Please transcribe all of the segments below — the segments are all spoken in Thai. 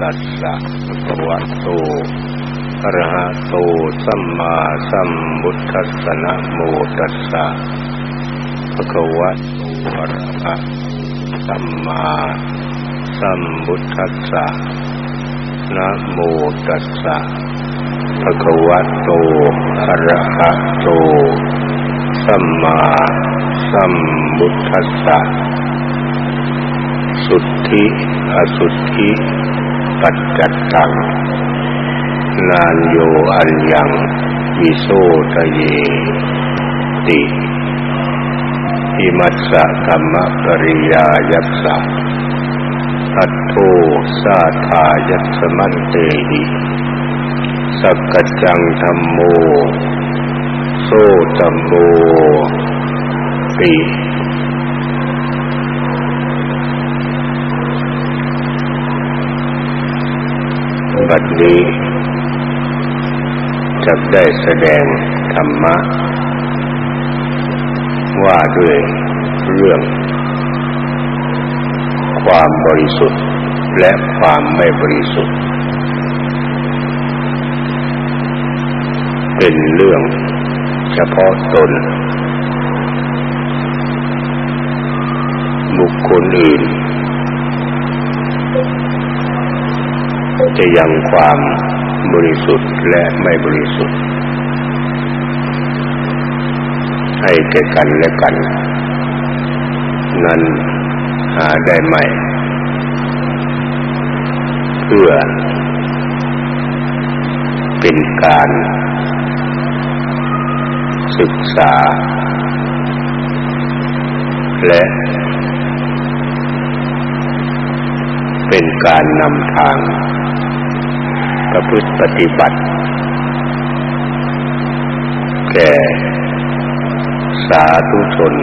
ตัสสะภะวะโตอะระหะโตสัมมาสัมพุทธัสสะนะโมตัสสะภะคะวะโตอะระหะสัมมาสัมพุทธัสสะนะโมตัสสะภะคะวะโตอะระหะโตสัมมาสัมพุทธัสสะสุทธิอสุทธิ ปัจจัตตังนานโยอัญญังวิโสทะเย ติอิมัสสะธรรมปริยายัสสะอัตโทสาทายัสมันเตหิสักกจังธรรมโม โซตัมโมติบัด นี้จะได้แสดงธรรมะ ว่าด้วยเรื่อง ความบริสุทธิ์และความไม่บริสุทธิ์ เป็นเรื่องเฉพาะตน บุคคลอื่น จะยังความบริสุทธิ์และไม่บริสุทธิ์ ให้แก่กันและกัน นั้นหาได้ไหม เพื่อ เป็นการ ศึกษา และเป็นการนำทาง ประพฤติปฏิบัติ แก่สาธุชน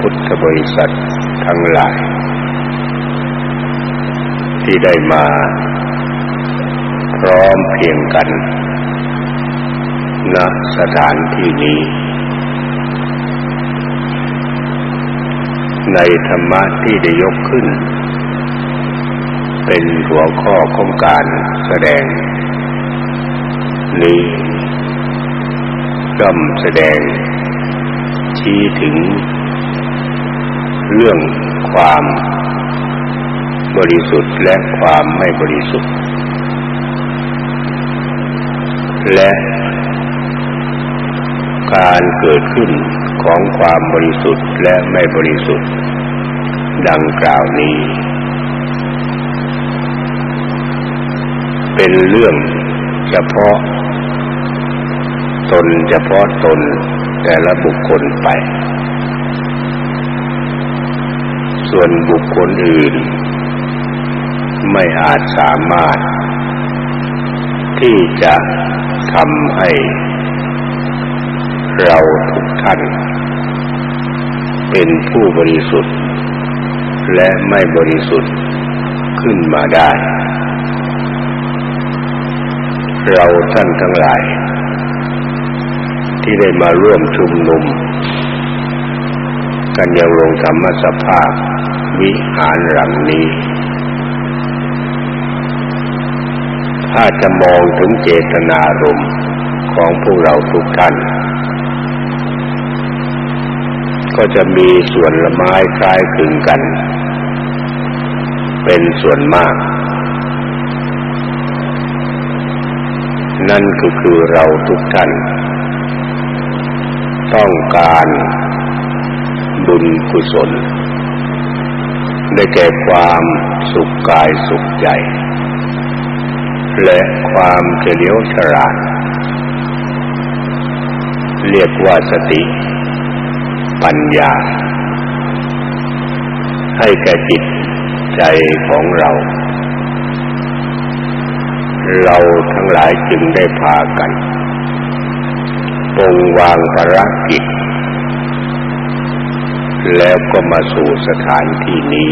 พุทธบริษัททั้งหลาย ที่ได้มาพร้อมเพียงกันณสถานที่นี้ ในธรรมะที่ได้ยกขึ้น เป็นหัวข้อของการแสดง นี้ย่อมแสดง ชี้ถึง เรื่องความบริสุทธิ์และความไม่บริสุทธิ์ และการเกิดขึ้นของความบริสุทธิ์และไม่บริสุทธิ์ ดังกล่าวนี้ เป็นเรื่องเฉพาะ ตนเฉพาะตนแต่ละบุคคลไป ส่วนบุคคลอื่น ไม่อาจสามารถ ที่จะทำให้ เราทุกท่าน เป็นผู้บริสุทธิ์ และไม่บริสุทธิ์ขึ้นมาได้ เราท่านทั้งหลาย ที่ได้มาร่วมชุมนุม กันยังลงธรรมสภาวิหารหลังนี้ ถ้าจะมองถึงเจตนารมณ์ของพวกเราทุกท่าน ก็จะมีส่วนละไม้คล้ายคลึงกัน เป็นส่วนมาก นั่นก็คือเราทุกท่าน ต้องการบุญกุศล ได้แก่ความสุขกายสุขใจ และความเฉลียวฉลาด เรียกว่าสติ ปัญญา ให้แก่จิตใจของเรา เราทั้งหลายจึงได้พากัน ปงวางภารกิจ แล้วก็มาสู่สถานที่นี้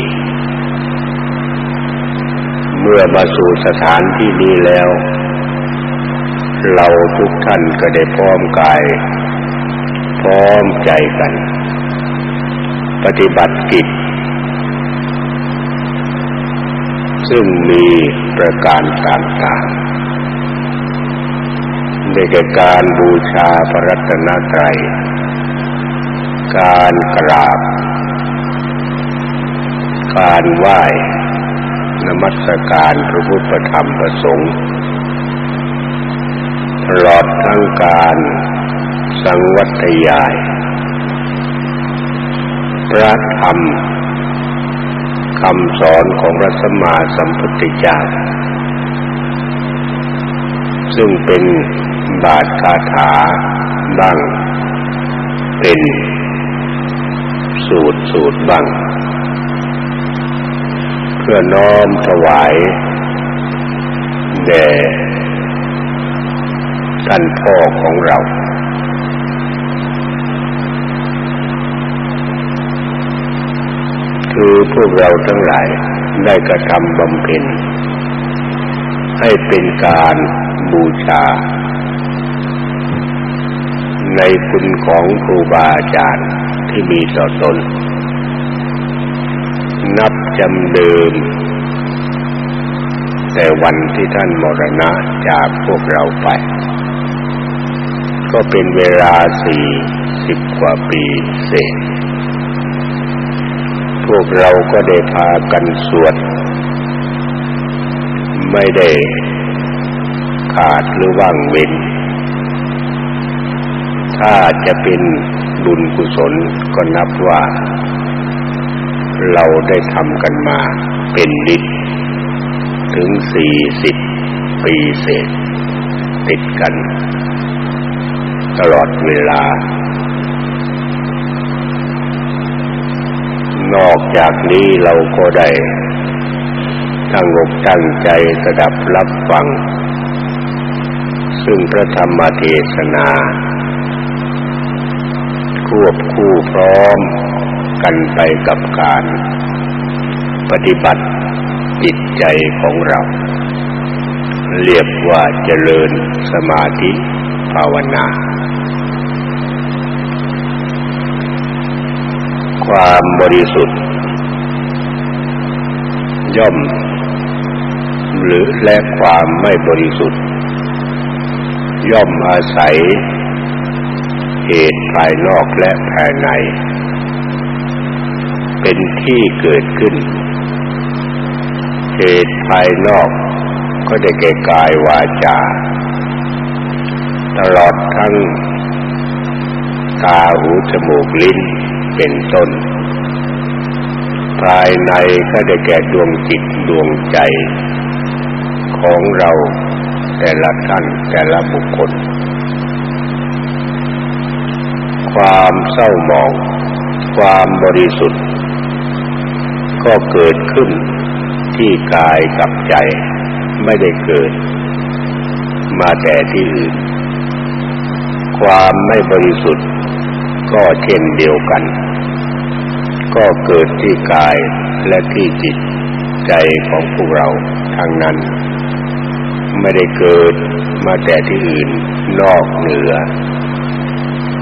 เมื่อมาสู่สถานที่นี้แล้ว เราทุกท่านก็ได้พร้อมกาย พร้อมใจกัน ปฏิบัติกิจ ซึ่งมีประการต่างๆ ในการบูชาพระรัตนตรัย การกราบ การไหว้นมัสการพระพุทธธรรมประสงค์ตลอดทั้งการสังวัตยาย พระธรรมคำสอนของพระสัมมาสัมพุทธเจ้าซึ่งเป็น บาทคาถาบ้างเป็นสูตรสูตรบ้าง เพื่อน้อมถวายแด่ท่านพ่อของเรา คือพวกเราทั้งหลายได้กระทำบำเพ็ญให้เป็นการบูชา ใน คุณของครูบาอาจารย์ที่มีต่อตน นับจำเดิม แต่วันที่ท่านมรณะจากพวกเราไป ก็เป็นเวลาสี่สิบกว่าปีเศษ พวกเราก็ได้พากันสวด ไม่ได้ขาดหรือว่างเว้น ถ้าจะเป็นบุญกุศลก็นับว่า เราได้ทำกันมาเป็นนิดถึงสี่สิบปีเศษ ติดกัน ตลอดเวลา นอกจากนี้เราก็ได้ตั้งอกตั้งใจสดับรับฟัง ซึ่งพระธรรมเทศนา วบคู่พร้อมกันไปกับการปฏิบัติจิตใจของเรา เรียกว่าเจริญสมาธิภาวนา ความบริสุทธิ์ ย่อม หรือและความไม่บริสุทธิ์ ย่อมอาศัย เหตุภายนอกและภายใน เป็นที่เกิดขึ้น เหตุภายนอกก็ได้แก่กายวาจา ตลอดทั้งตาหูจมูกลิ้นเป็นต้น ภายในก็ได้แก่ดวงจิตดวงใจ ของเราแต่ละท่านแต่ละบุคคล ความเศร้าหมอง ความบริสุทธิ์ ก็เกิดขึ้นที่กายกับใจไม่ได้เกิด มาแต่ที่อื่น ความไม่บริสุทธิ์ก็เช่นเดียวกัน ก็เกิดที่กายและที่จิตใจของพวกเราทางนั้น ไม่ได้เกิดมาแต่ที่อื่นนอกเหนือ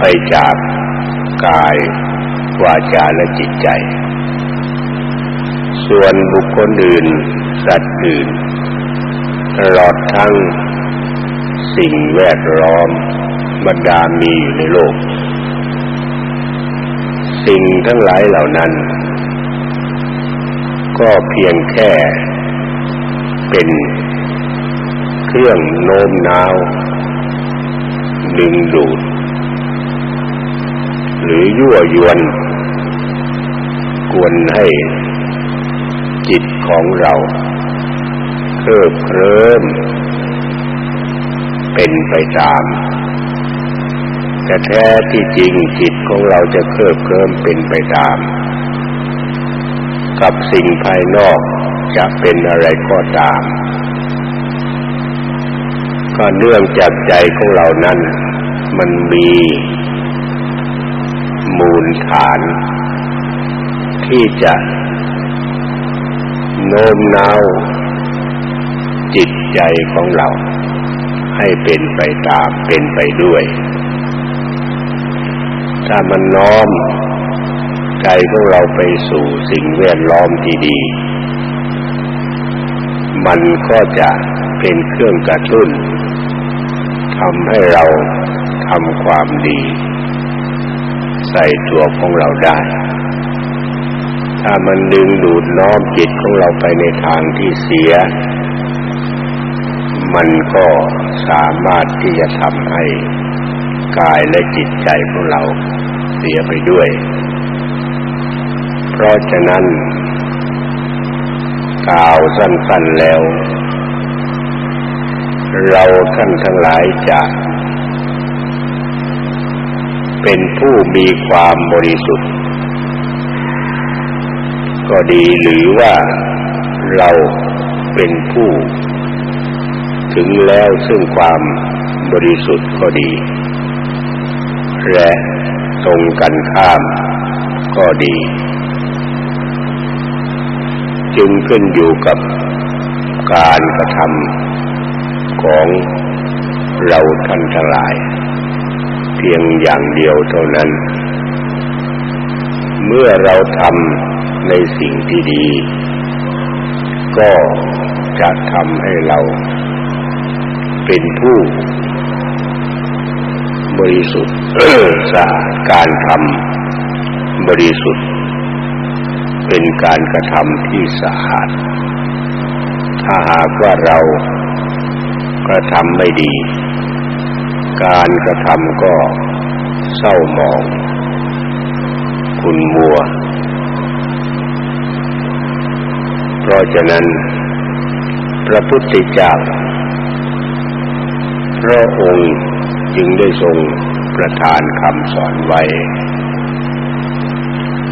ไปจากกาย วาจาและจิตใจ ส่วนบุคคลอื่น สัตว์อื่นตลอดทั้งสิ่งแวดล้อมบรรดามีอยู่ในโลก สิ่งทั้งหลายเหล่านั้น ก็เพียงแค่เป็นเครื่องโน้มน้าว ดึงดูด หรือยั่วยวนกวนให้จิตของเราเคลิบเคลิ้มเป็นไปตามแต่แท้ที่จริงจิตของเราจะเคลิบเคลิ้มเป็นไปตาม กับสิ่งภายนอกจะเป็นอะไรก็ตาม ก็เนื่องจากใจของเรานั้น มันมี ฐาน ที่จะโน้มน้าวจิตใจของเรา ให้เป็นไปตามเป็นไปด้วย ถ้ามันน้อมใจของเราไปสู่สิ่งแวดล้อมที่ดี มันก็จะเป็นเครื่องกระตุ้นทำให้เราทำความดี ใส่ตัวของเราได้ ถ้ามันดึงดูดน้อมจิตของเราไปในทางที่เสีย มันก็สามารถที่จะทำให้กายและจิตใจของเราเสียไปด้วย เพราะฉะนั้นกล่าวสั้นๆแล้ว เราท่านทั้งหลายจะ เป็นผู้มีความบริสุทธิ์ ก็ดีหรือว่าเราเป็นผู้ ถึงแล้วซึ่งความบริสุทธิ์ก็ดี และตรงกันข้ามก็ดี จึงขึ้นอยู่กับการกระทำของเราท่านทั้งหลาย พียงอย่างเดียวเท่านั้น เมื่อเราทำในสิ่งที่ดี ก็จะทำให้เรา เป็นผู้ บริสุทธิ์สะอาดการทำบริสุทธิ์ เป็นการกระทำที่สะอาดถ้าหากว่าเรากระทำไม่ดี การกระทำก็เศร้าหมองคุณมัว เพราะฉะนั้น พระพุทธเจ้าพระองค์จึงได้ทรงประทานคำสอนไว้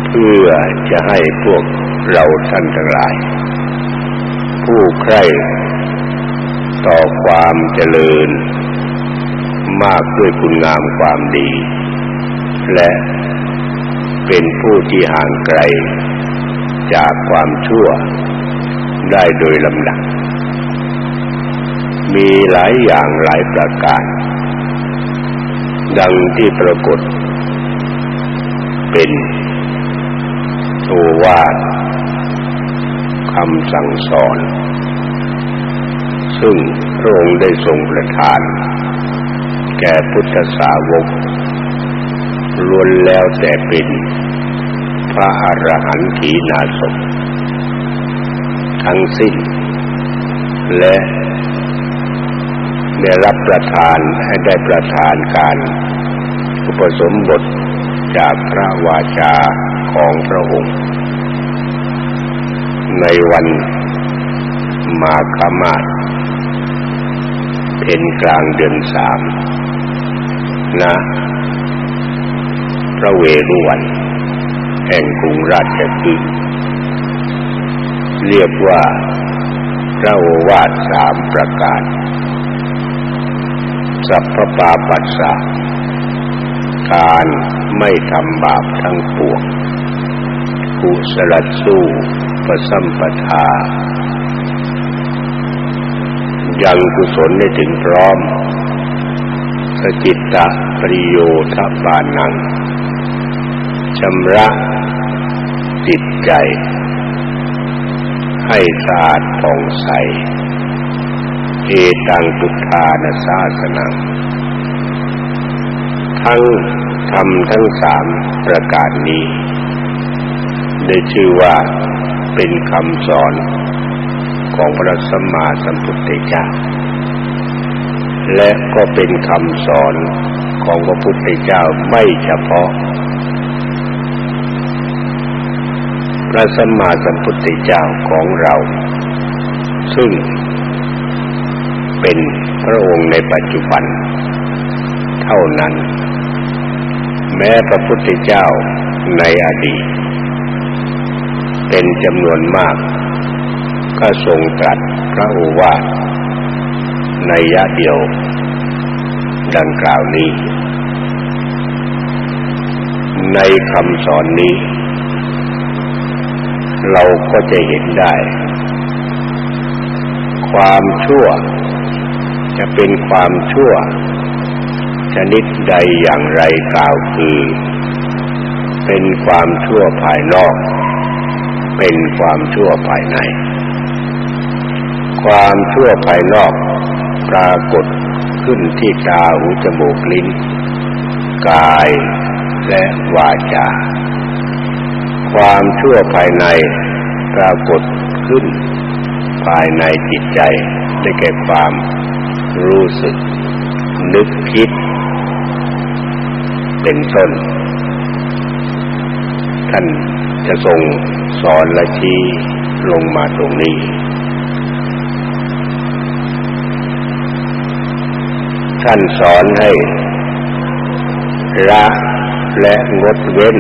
เพื่อจะให้พวกเราท่านทั้งหลาย ผู้ใคร่ต่อความเจริญ มากด้วยคุณงามความดี และเป็นผู้ที่ห่างไกล จากความชั่วได้โดยลำดับ มีหลายอย่างหลายประการ ดังที่ปรากฏ เป็นโอวาทคำสั่งสอน ซึ่งพระองค์ได้ทรงประทาน แก่พุทธสาวกล้วนแล้วแต่เป็นพระอรหันตีนาศทั้งสิ้น และได้รับประทานให้ได้ประทานการอุปสมบทจากพระวาจาของพระองค์ ในวันมาคมาศเป็นกลางเดือนสาม นะพระเวรุวันแห่งกรุงราชคฤห์เรียกว่าพระโอวาทสามประกาศสัพพปาปัสสะการไม่ทำบาปทั้งปวงกุศลสู้ประสัมปทา ยังกุศลได้ถึงพร้อม สจิตตะปริโยทบานังชำระจิตใจ ให้สะอาดผ่องใส เอตังพุทธานาสาสนัง ทั้งทำทั้งสามประการนี้ ได้ชื่อว่าเป็นคำสอนของพระสัมมาสัมพุทธเจ้า และก็เป็นคำสอนของพระพุทธเจ้าไม่เฉพาะ พระสัมมาสัมพุทธเจ้าของเรา ซึ่งเป็นพระองค์ในปัจจุบัน เท่านั้น แม้พระพุทธเจ้าในอดีต เป็นจำนวนมาก ก็ทรงตรัสพระโอวาท นยะเดียว ดังกล่าวนี้ ในคำสอนนี้ เราก็จะเห็นได้ ความชั่ว จะเป็นความชั่ว ชนิดใดอย่างไรกล่าวคือ เป็นความชั่วภายนอก เป็นความชั่วภายในความชั่วภายนอก ปรากฏขึ้นที่ตาหูจมูกลิ้น กายและวาจา ความชั่วภายในปรากฏขึ้น ภายในจิตใจได้แก่ความรู้สึก นึกคิด เป็นต้น ท่านจะทรงสอนและชี้ลงมาตรงนี้ ท่านสอนให้ละและงดเว้น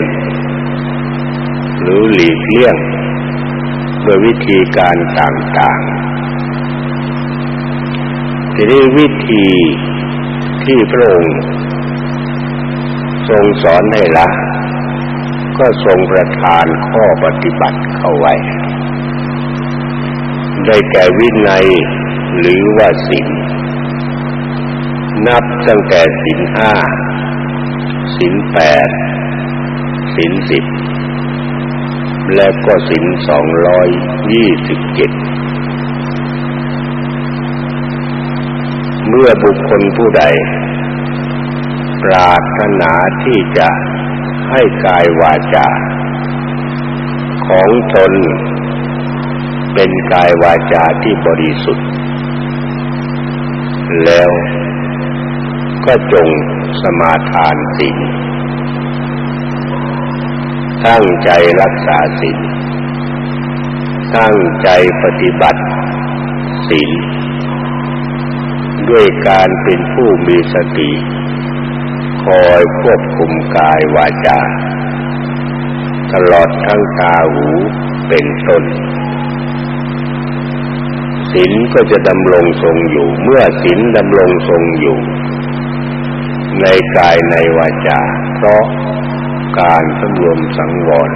หรือหลีกเลี่ยงโดยวิธีการต่างๆทีนี้วิธีที่พระองค์ทรงสอนให้ละก็ทรงประทานข้อปฏิบัติเข้าไว้ ได้แก่วินัยหรือว่าศีล นับตั้งแต่ศีลห้าศีลแปดศีลสิบและก็ศีลสองร้อยยี่สิบเจ็ดเมื่อบุคคลผู้ใด ปรารถนาที่จะให้กายวาจา ของตนเป็นกายวาจาที่บริสุทธิ์ แล้ว ก็จงสมาทานศีลตั้งใจรักษาศีลตั้งใจปฏิบัติศีลด้วยการเป็นผู้มีสติ คอยควบคุมกายวาจา ตลอดทั้งตาหูเป็นต้นศีลก็จะดำรงทรงอยู่ เมื่อศีลดำรงทรงอยู่ ในกายในวาจา เพราะการสำรวมสังวร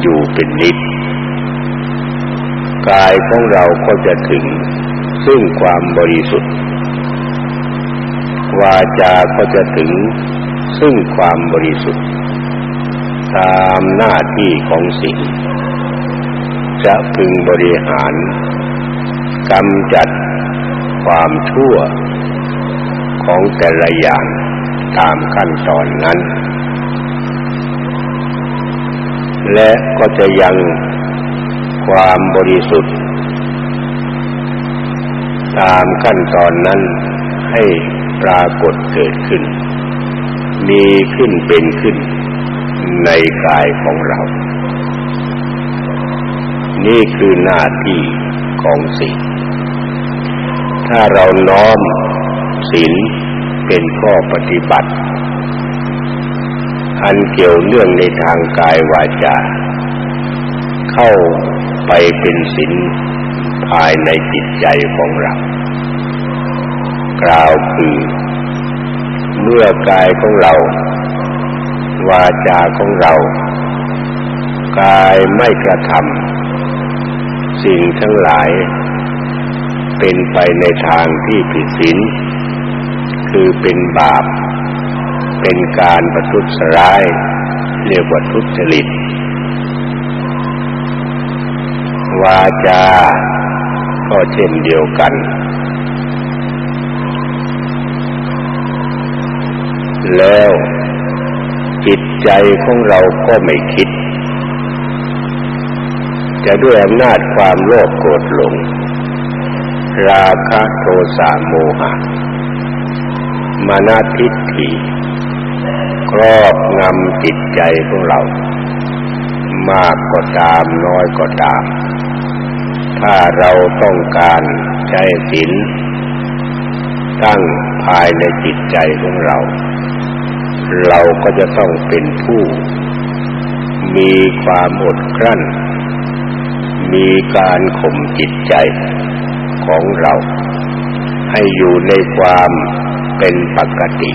อยู่เป็นนิดกายของเราก็จะถึงซึ่งความบริสุทธิ์ วาจาก็จะถึงซึ่งความบริสุทธิ์ ตามหน้าที่ของสิ่ง จะพึงบริหารกำจัดความชั่วของแต่ละอย่าง ตามขั้นตอนนั้น และก็จะยังความบริสุทธิ์ ตามขั้นตอนนั้นให้ปรากฏเกิดขึ้น มีขึ้นเป็นขึ้นในกายของเรา นี่คือหน้าที่ของสิ่งถ้าเราน้อมศีล เป็นข้อปฏิบัติ อันเกี่ยวเนื่องในทางกายวาจา เข้าไปเป็นศีลภายในจิตใจของเรา กล่าวคือ เมื่อกายของเรา วาจาของเรา กายไม่กระทำสิ่งทั้งหลายเป็นไปในทางที่ผิดศีล คือเป็นบาป เป็นการประทุษร้าย เรียกว่าทุจริต วาจาก็เช่นเดียวกัน แล้วจิตใจของเราก็ไม่คิด จะด้วยอำนาจความโลภโกรธหลง ราคะโทสะโมหะ มานาทิฏฐิครอบงำจิตใจของเรา มากก็ตามน้อยก็ตาม ถ้าเราต้องการใช้ศีลตั้งภายในจิตใจของเรา เราก็จะต้องเป็นผู้ มีความอดกลั้น มีการข่มจิตใจของเรา ให้อยู่ในความ เป็นปกติ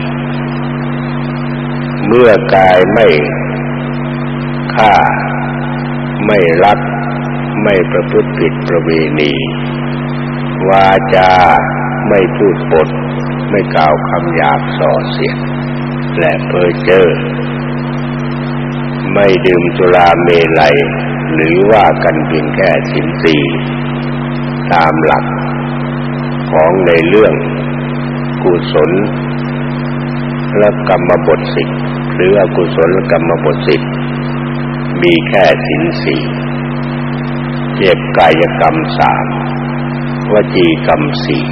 เมื่อกายไม่ฆ่า ไม่รัก ไม่ประพฤติผิดประเวณี วาจาไม่พูดปด ไม่กล่าวคำหยาบส่อเสียดและเพ้อเจ้อไม่ดื่มสุราเมลัย หรือว่ากันเพียงแค่สินสีตามหลักของในเรื่อง กุศลและกรรมบทสิบหรืออกุศลกรรมบทสิบมีแค่สินสี่เจ็บกายกรรมสามวจีกรรมสี่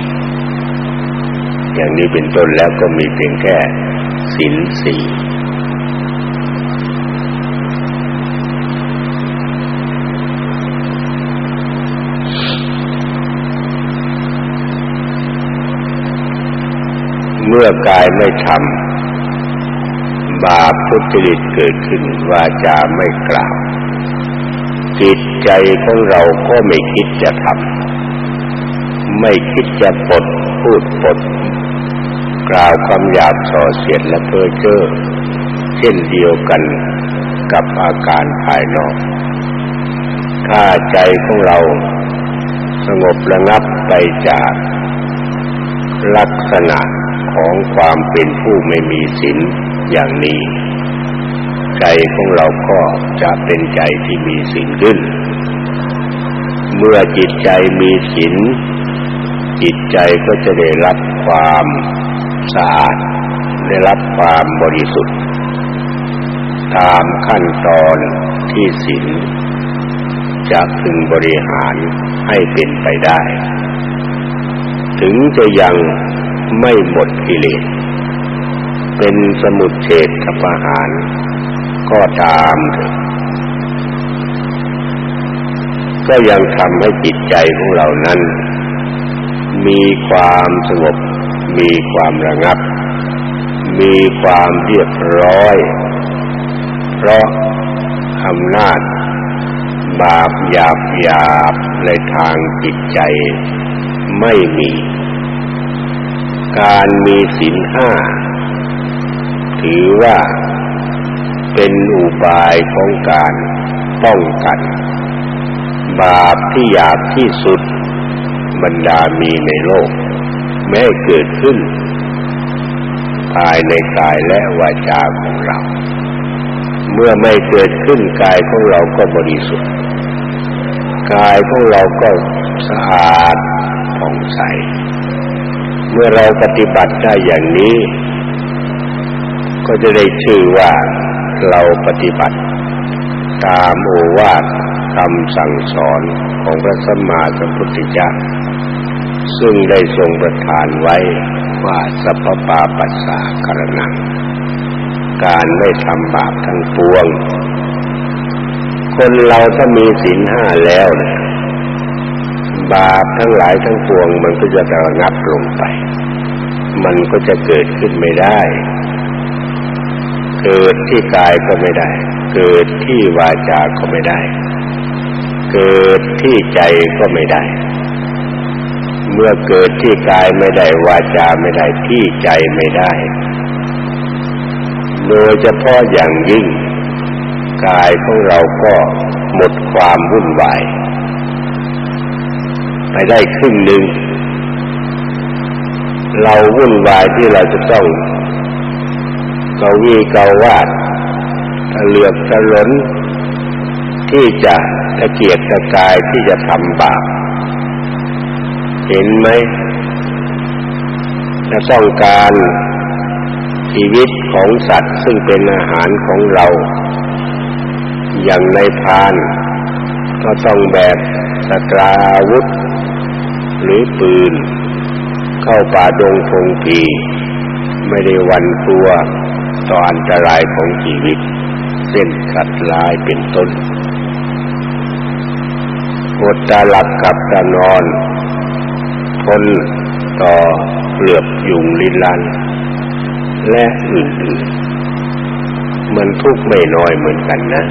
อย่างนี้เป็นต้นแล้วก็มีเพียงแค่สินสี่ เมื่อกายไม่ทำบาปทุจริตเกิดขึ้นวาจาไม่กล่าวจิตใจของเราก็ไม่คิดจะทำไม่คิดจะปดพูดปดกล่าวคำหยาบส่อเสียดและเพ้อเจ้อเช่นเดียวกันกับอาการภายนอก ถ้าใจของเราสงบระงับไปจากลักษณะ ของความเป็นผู้ไม่มีศีลอย่างนี้ ใจของเราก็จะเป็นใจที่มีศีลขึ้น เมื่อจิตใจมีศีลจิตใจก็จะได้รับความสะอาด ได้รับความบริสุทธิ์ ตามขั้นตอนที่ศีลจะพึงบริหารให้เป็นไปได้ ถึงจะยัง ไม่หมดกิเลส เป็นสมุดเฉดกับอาหาร ก็ตามเถอะก็ยังทำให้จิตใจของเรานั้น มีความสงบ มีความระงับ มีความเรียบร้อย เพราะอำนาจบาปหยาบหยาบในทางจิตใจไม่มี การมีศีลห้าถือว่าเป็นอุบายของการป้องกัน บาปที่หยาบที่สุดบรรดามีในโลกแม้เกิดขึ้น ภายในกายและวาจาของเรา เมื่อไม่เกิดขึ้นกายของเราก็บริสุทธิ์ กายของเราก็สะอาดผ่องใส เมื่อเราปฏิบัติได้อย่างนี้ ก็จะได้ชื่อว่าเราปฏิบัติ ตามโอวาทคำสั่งสอนของพระสัมมาสัมพุทธเจ้าซึ่งได้ทรงประทานไว้ว่าสัพพปาปัสสะกรณังการไม่ทำบาปทั้งปวง คนเราถ้ามีศีลห้าแล้วนะ บาปทั้งหลายทั้งปวง มันก็จะระงับลงไป มันก็จะเกิดขึ้นไม่ได้ เกิดที่กายก็ไม่ได้ เกิดที่วาจาก็ไม่ได้ เกิดที่ใจก็ไม่ได้ เมื่อเกิดที่กายไม่ได้วาจาไม่ได้ที่ใจไม่ได้ โดยเฉพาะอย่างยิ่ง กายของเราก็หมดความวุ่นวาย ไปได้ครึ่งหนึ่ง เราวุ่นวายที่เราจะต้องเกาวีเกาวาดเหลือบตะหลนที่จะตะเกียกตะกายที่จะทำบาปเห็นไหมจะต้องการชีวิตของสัตว์ซึ่งเป็นอาหารของเรา อย่างในพาน ก็ต้องแบบสตราวุธ หรือปืน เข้าป่าดงพงพีไม่ได้วันตัวต่ออันตรายของชีวิตเส้นขัดลายเป็นต้นอดตาหลับกับตานอนทนต่อเปลือกยุงลิลัน และอื่นๆมันทุกข์ไม่น้อยเหมือนกันนะ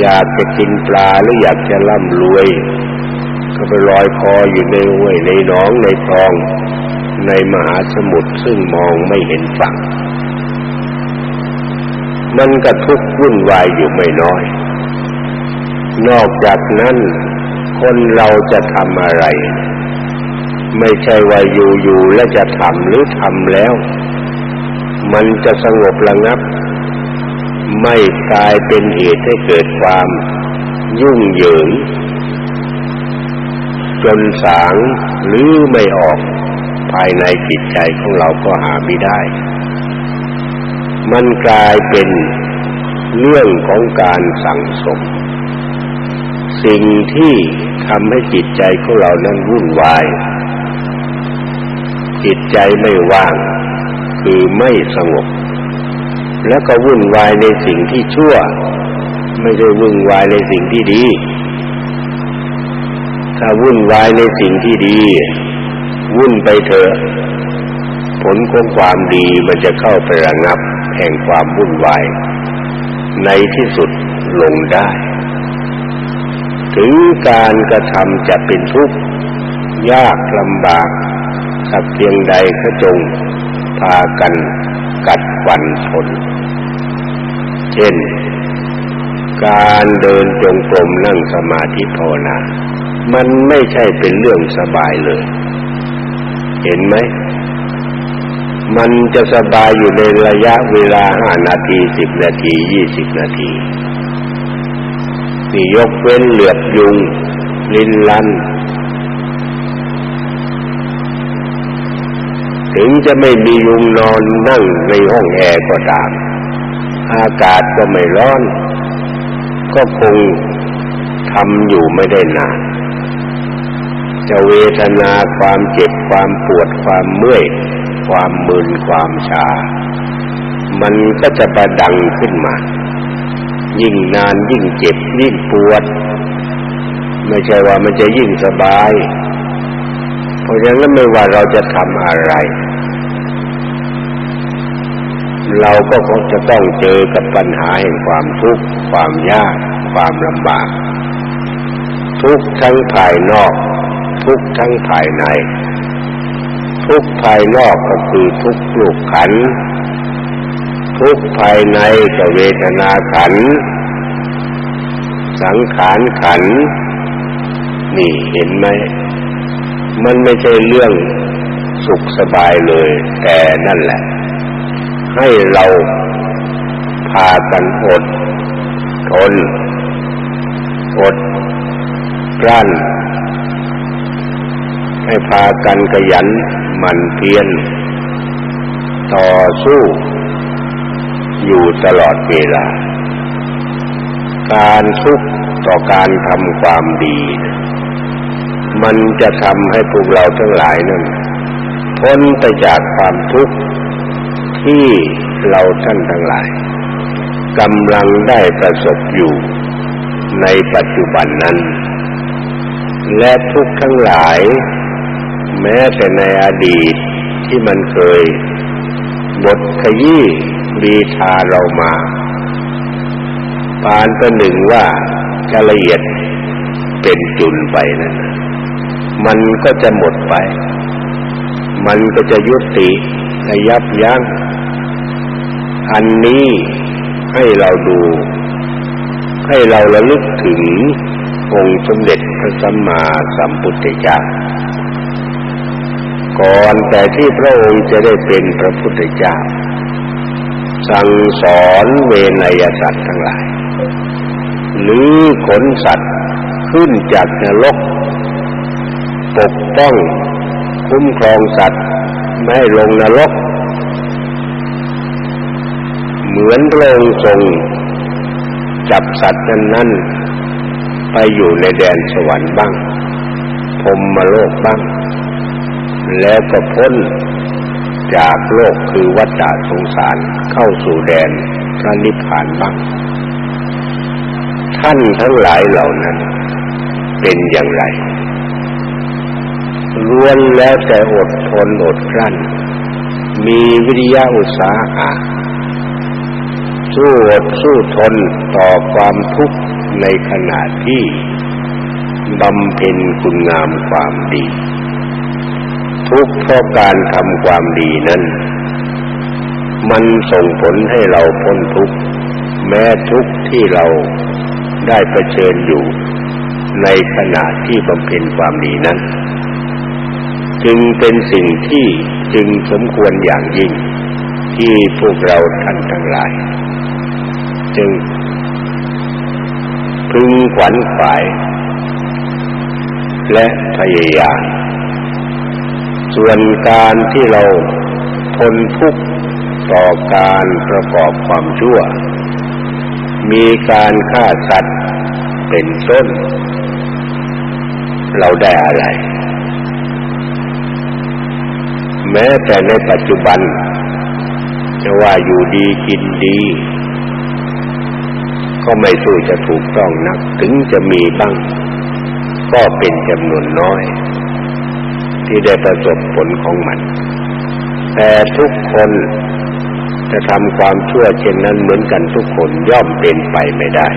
อยากจะกินปลาหรืออยากจะร่ำรวย ก็ไปลอยคออยู่ในห้วยในหนองในคลองในมหาสมุทรซึ่งมองไม่เห็นฝั่ง มันก็ทุกข์วุ่นวายอยู่ไม่น้อย นอกจากนั้นคนเราจะทำอะไร ไม่ใช่ว่าอยู่ๆแล้วจะทำหรือทำแล้ว มันจะสงบระงับ ไม่กลายเป็นเหตุให้เกิดความยุ่งเหยิง จนสางหรือไม่ออก ภายในจิตใจของเราก็หาไม่ได้ มันกลายเป็นเรื่องของการสั่งสม สิ่งที่ทำให้จิตใจของเรานั้นวุ่นวาย จิตใจไม่ว่าง คือไม่สงบ แล้วก็วุ่นวายในสิ่งที่ชั่ว ไม่ได้วุ่นวายในสิ่งที่ดี ถ้าวุ่นวายในสิ่งที่ดี วุ่นไปเถอะผลของความดีมันจะเข้าไประงับแห่งความวุ่นวาย ในที่สุดลงได้ ถึงการกระทำจะเป็นทุกข์ยากลำบากสักเพียงใดก็จงพากันกัดฟันทน เช่น การเดินจงกรมนั่งสมาธิภาวนา มันไม่ใช่เป็นเรื่องสบายเลย เห็นไหม มันจะสบายอยู่ในระยะเวลาห้านาทีสิบนาทียี่สิบนาทีนี่ยกเว้นเหลือบยุง ลินลันถึงจะไม่มียุงนอนนั่งในห้องแอร์ก็ตาม อากาศก็ไม่ร้อน ก็คงทำอยู่ไม่ได้นาน จะเวทนาความเจ็บความปวดความเมื่อย ความมึนความชา มันก็จะประดังขึ้นมา ยิ่งนานยิ่งเจ็บยิ่งปวด ไม่ใช่ว่ามันจะยิ่งสบาย เพราะฉะนั้นไม่ว่าเราจะทำอะไร เราก็คงจะต้องเจอกับปัญหาแห่งความทุกข์ความยาก ความลำบาก ทุกทั้งภายนอก ทุกทั้งภายใน ทุกภายนอกก็คือทุกลูกขัน ทุกภายในก็เวทนาขัน สังขารขัน นี่เห็นไหม มันไม่ใช่เรื่องสุขสบายเลย แต่นั่นแหละ ให้เราพากันอดทนอดกลั้น ให้พากันขยันมันเพียรต่อสู้ อยู่ตลอดเวลา การทุกข์ต่อการทำความดี มันจะทำให้พวกเราทั้งหลายนั้นพ้นไปจากความทุกข์ที่เราท่านทั้งหลายกำลังได้ประสบอยู่ในปัจจุบันนั้น และทุกข์ทั้งหลาย แม้แต่ในอดีตที่มันเคยบทขยี้บีชาเรามาปานประหนึ่งว่าจะละเอียดเป็นจุนไปนั่นมันก็จะหมดไป มันก็จะยุติระยับยั้งอันนี้ให้เราดู ให้เราระลึกถึงองค์สมเด็จพระสัมมาสัมพุทธเจ้า ก่อนแต่ที่พระองค์จะได้เป็นพระพุทธเจ้า สั่งสอนเวนยสัตว์ทั้งหลาย หรือขนสัตว์ขึ้นจากนรก ปกป้องคุ้มครองสัตว์ไม่ให้ลงนรก เหมือนพระองค์ทรงจับสัตว์นั้นนั้นไปอยู่ในแดนสวรรค์บ้างพรมมโลกบ้าง แล้วก็พ้นจากโลกคือวัฏสงสารเข้าสู่แดนพระนิพพานบ้าง ท่านทั้งหลายเหล่านั้น เป็นอย่างไรล้วนแล้วแต่อดทนอดกลั้น มีวิริยะอุตสาหะสู้อดสู้ทนต่อความทุกข์ในขณะที่บำเพ็ญคุณงามความดี ทุกข์เพราะการทำความดีนั้น มันส่งผลให้เราพ้นทุกข์แม้ทุกข์ที่เราได้เผชิญอยู่ในขณะที่บำเพ็ญความดีนั้น จึงเป็นสิ่งที่จึงสมควรอย่างยิ่งที่พวกเราท่านทั้งหลาย จึงพึงขวัญขวาย และพยายาม ส่วนการที่เราทนทุกข์ต่อการประกอบความชั่ว มีการฆ่าสัตว์เป็นต้น เราได้อะไร แม้แต่ในปัจจุบัน จะว่าอยู่ดีกินดี ก็ไม่สู้จะถูกต้องนัก ถึงจะมีบ้าง ก็เป็นจำนวนน้อย ที่ได้ประสบผลของมัน แต่ทุกคนจะทำความชั่วเช่นนั้นเหมือนกันทุกคนย่อมเป็นไปไม่ได้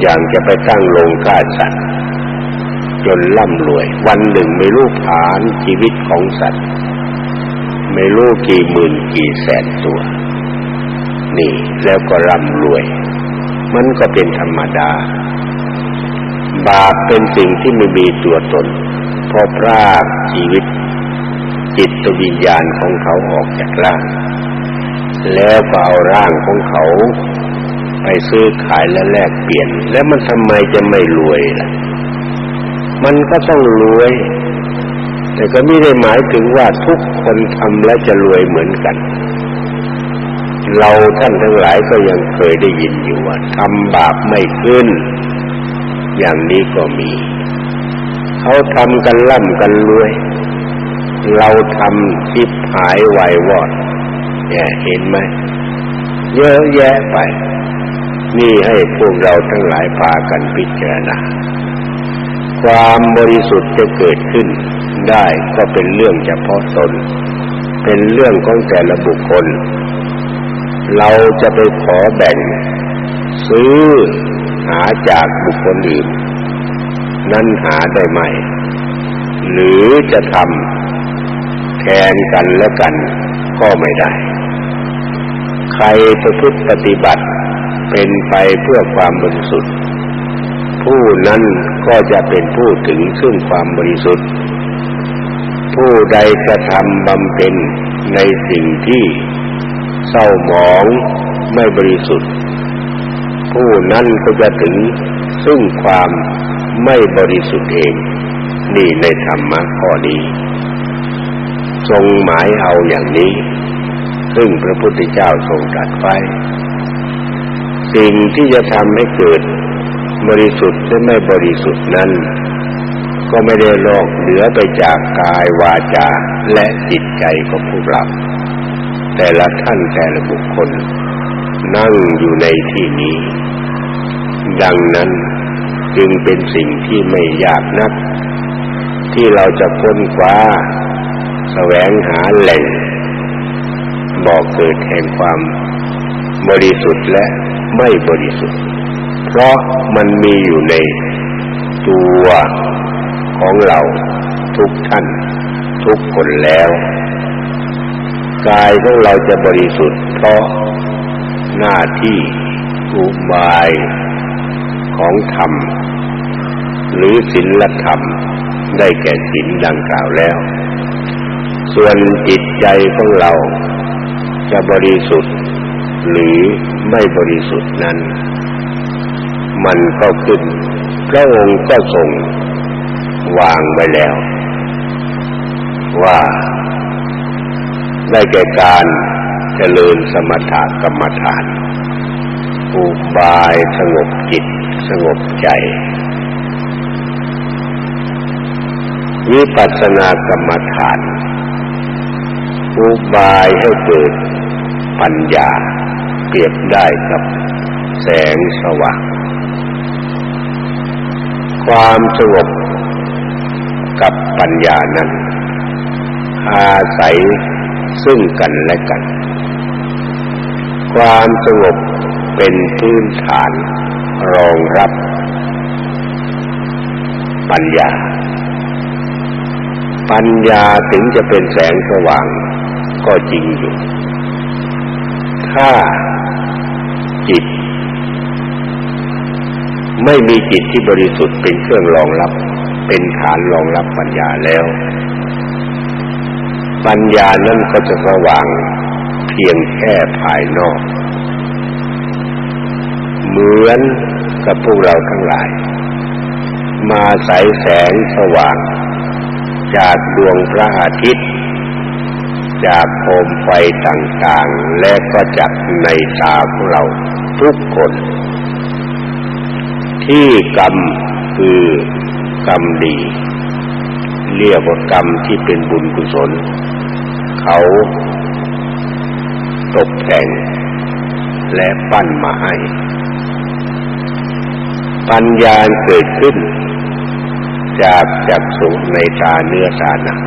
อย่างจะไปตั้งโรงฆ่าสัตว์ จนร่ำรวย วันหนึ่งไม่รู้ผานชีวิตของสัตว์ ไม่รู้กี่หมื่นกี่แสนตัว นี่แล้วก็ร่ำรวย มันก็เป็นธรรมดา บาปเป็นสิ่งที่ไม่มีตัวตนเพอพรากชีวิต จิตวิญญาณของเขาออกจากร่าง แล้วก็เอาร่างของเขา ไปซื้อขายและแลกเปลี่ยน แล้วมันทำไมจะไม่รวยล่ะ มันก็ต้องรวย แต่ก็ไม่ได้หมายถึงว่าทุกคนทำแล้วจะรวยเหมือนกันเราท่านทั้งหลายก็ยังเคยได้ยินอยู่ว่าทำบาปไม่ขึ้น อย่างนี้ก็มี เขาทำกันล่ำกันรวย เราทำชิบหายวายวอดเนี่ยเห็นไหมเยอะแยะไป นี่ให้พวกเราทั้งหลายพากันพิจารณาความบริสุทธิ์จะเกิดขึ้นได้ก็เป็นเรื่องเฉพาะตน เป็นเรื่องของแต่ละบุคคล เราจะไปขอแบ่ง ซื้อ หาจากบุคคลอื่น นั้นหาได้ไหม หรือจะทำแทนกันและกันก็ไม่ได้ ใครประพฤติปฏิบัติเป็นไปเพื่อความบริสุทธิ์ ผู้นั้นก็จะเป็นผู้ถึงซึ่งความบริสุทธิ์ ผู้ใดกระทำบำเพ็ญในสิ่งที่เศร้าหมองไม่บริสุทธิ์ ผู้นั้นก็จะถึงซึ่งความไม่บริสุทธิ์เอง นี่ในธรรมะข้อนี้ ทรงหมายเอาอย่างนี้ ซึ่งพระพุทธเจ้าทรงตรัสไว้ สิ่งที่จะทำให้เกิดบริสุทธิ์และไม่บริสุทธิ์นั้น ก็ไม่ได้ลอกเหลือไปจากกายวาจาและจิตใจของพวกเราแต่ละท่านแต่ละบุคคล นั่งอยู่ในที่นี้ ดังนั้นจึงเป็นสิ่งที่ไม่ยากนัก ที่เราจะค้นคว้าแสวงหาแหล่งบอกเกิดแห่งความบริสุทธิ์และไม่บริสุทธิ์ เพราะมันมีอยู่ในตัวของเราทุกท่าน ทุกคนแล้ว กายของเราจะบริสุทธิ์เพราะ หน้าที่อุบายของธรรม หรือศีลธรรมได้แก่ศีลดังกล่าวแล้ว ส่วนจิตใจของเราจะบริสุทธิ์ หรือไม่บริสุทธิ์นั้น มันก็ขึ้นพระองค์ก็ทรงวางไว้แล้ว ว่าได้แก่การ เจริญสมถะกรรมฐานอุบายสงบจิตสงบใจ วิปัสสนากรรมฐานอุบายให้เกิดปัญญา เปรียบได้กับแสงสว่าง ความสงบกับปัญญานั้นอาศัยซึ่งกันและกัน ความสงบเป็นพื้นฐานรองรับ ปัญญา ปัญญาถึงจะเป็นแสงสว่างก็จริงอยู่ ถ้าจิต ไม่มีจิตที่บริสุทธิ์เป็นเครื่องรองรับ เป็นฐานรองรับปัญญาแล้ว ปัญญานั้นก็จะสว่าง พียงแค่ภายนอก เหมือนกับพวกเราทั้งหลาย มาใสแสงสว่าง จากดวงพระอาทิตย์ จากโคมไฟต่างๆ และก็จากในตาของเราทุกคน ที่กรรมคือกรรมดี เรียกว่ากรรมที่เป็นบุญกุศล เขา ตกแต่ง และปั้นมาให้ ปัญญาเกิดขึ้น จากจักสุในตาเนื้อตาหนัง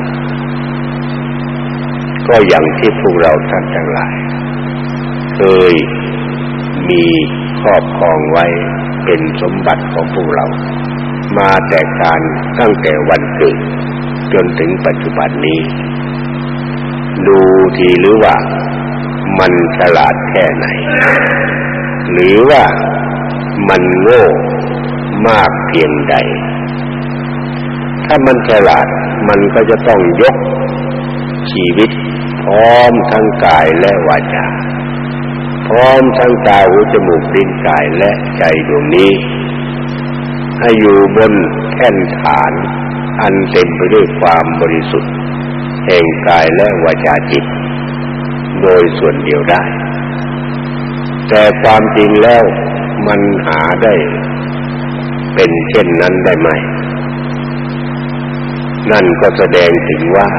ก็อย่างที่พวกเราท่านทั้งหลาย เคยมีครอบครองไว้เป็นสมบัติของพวกเรา มาแต่การตั้งแต่วันเกิดจนถึงปัจจุบันนี้ ดูทีหรือว่า มันฉลาดแค่ไหน หรือว่ามันโง่มากเพียงใด ถ้ามันฉลาดมันก็จะต้องยกชีวิต พร้อมทั้งกายและวาจาพร้อมทั้งตาหูจมูกลิ้นกายและใจดวงนี้ ให้อยู่บนแท่นฐาน อันเต็มไปด้วยความบริสุทธิ์แห่งกายและวาจาจิต โดยส่วนเดียวได้ แต่ความจริงแล้วมันหาได้ เป็นเช่นนั้นได้ไหม นั่นก็แสดงถึงว่า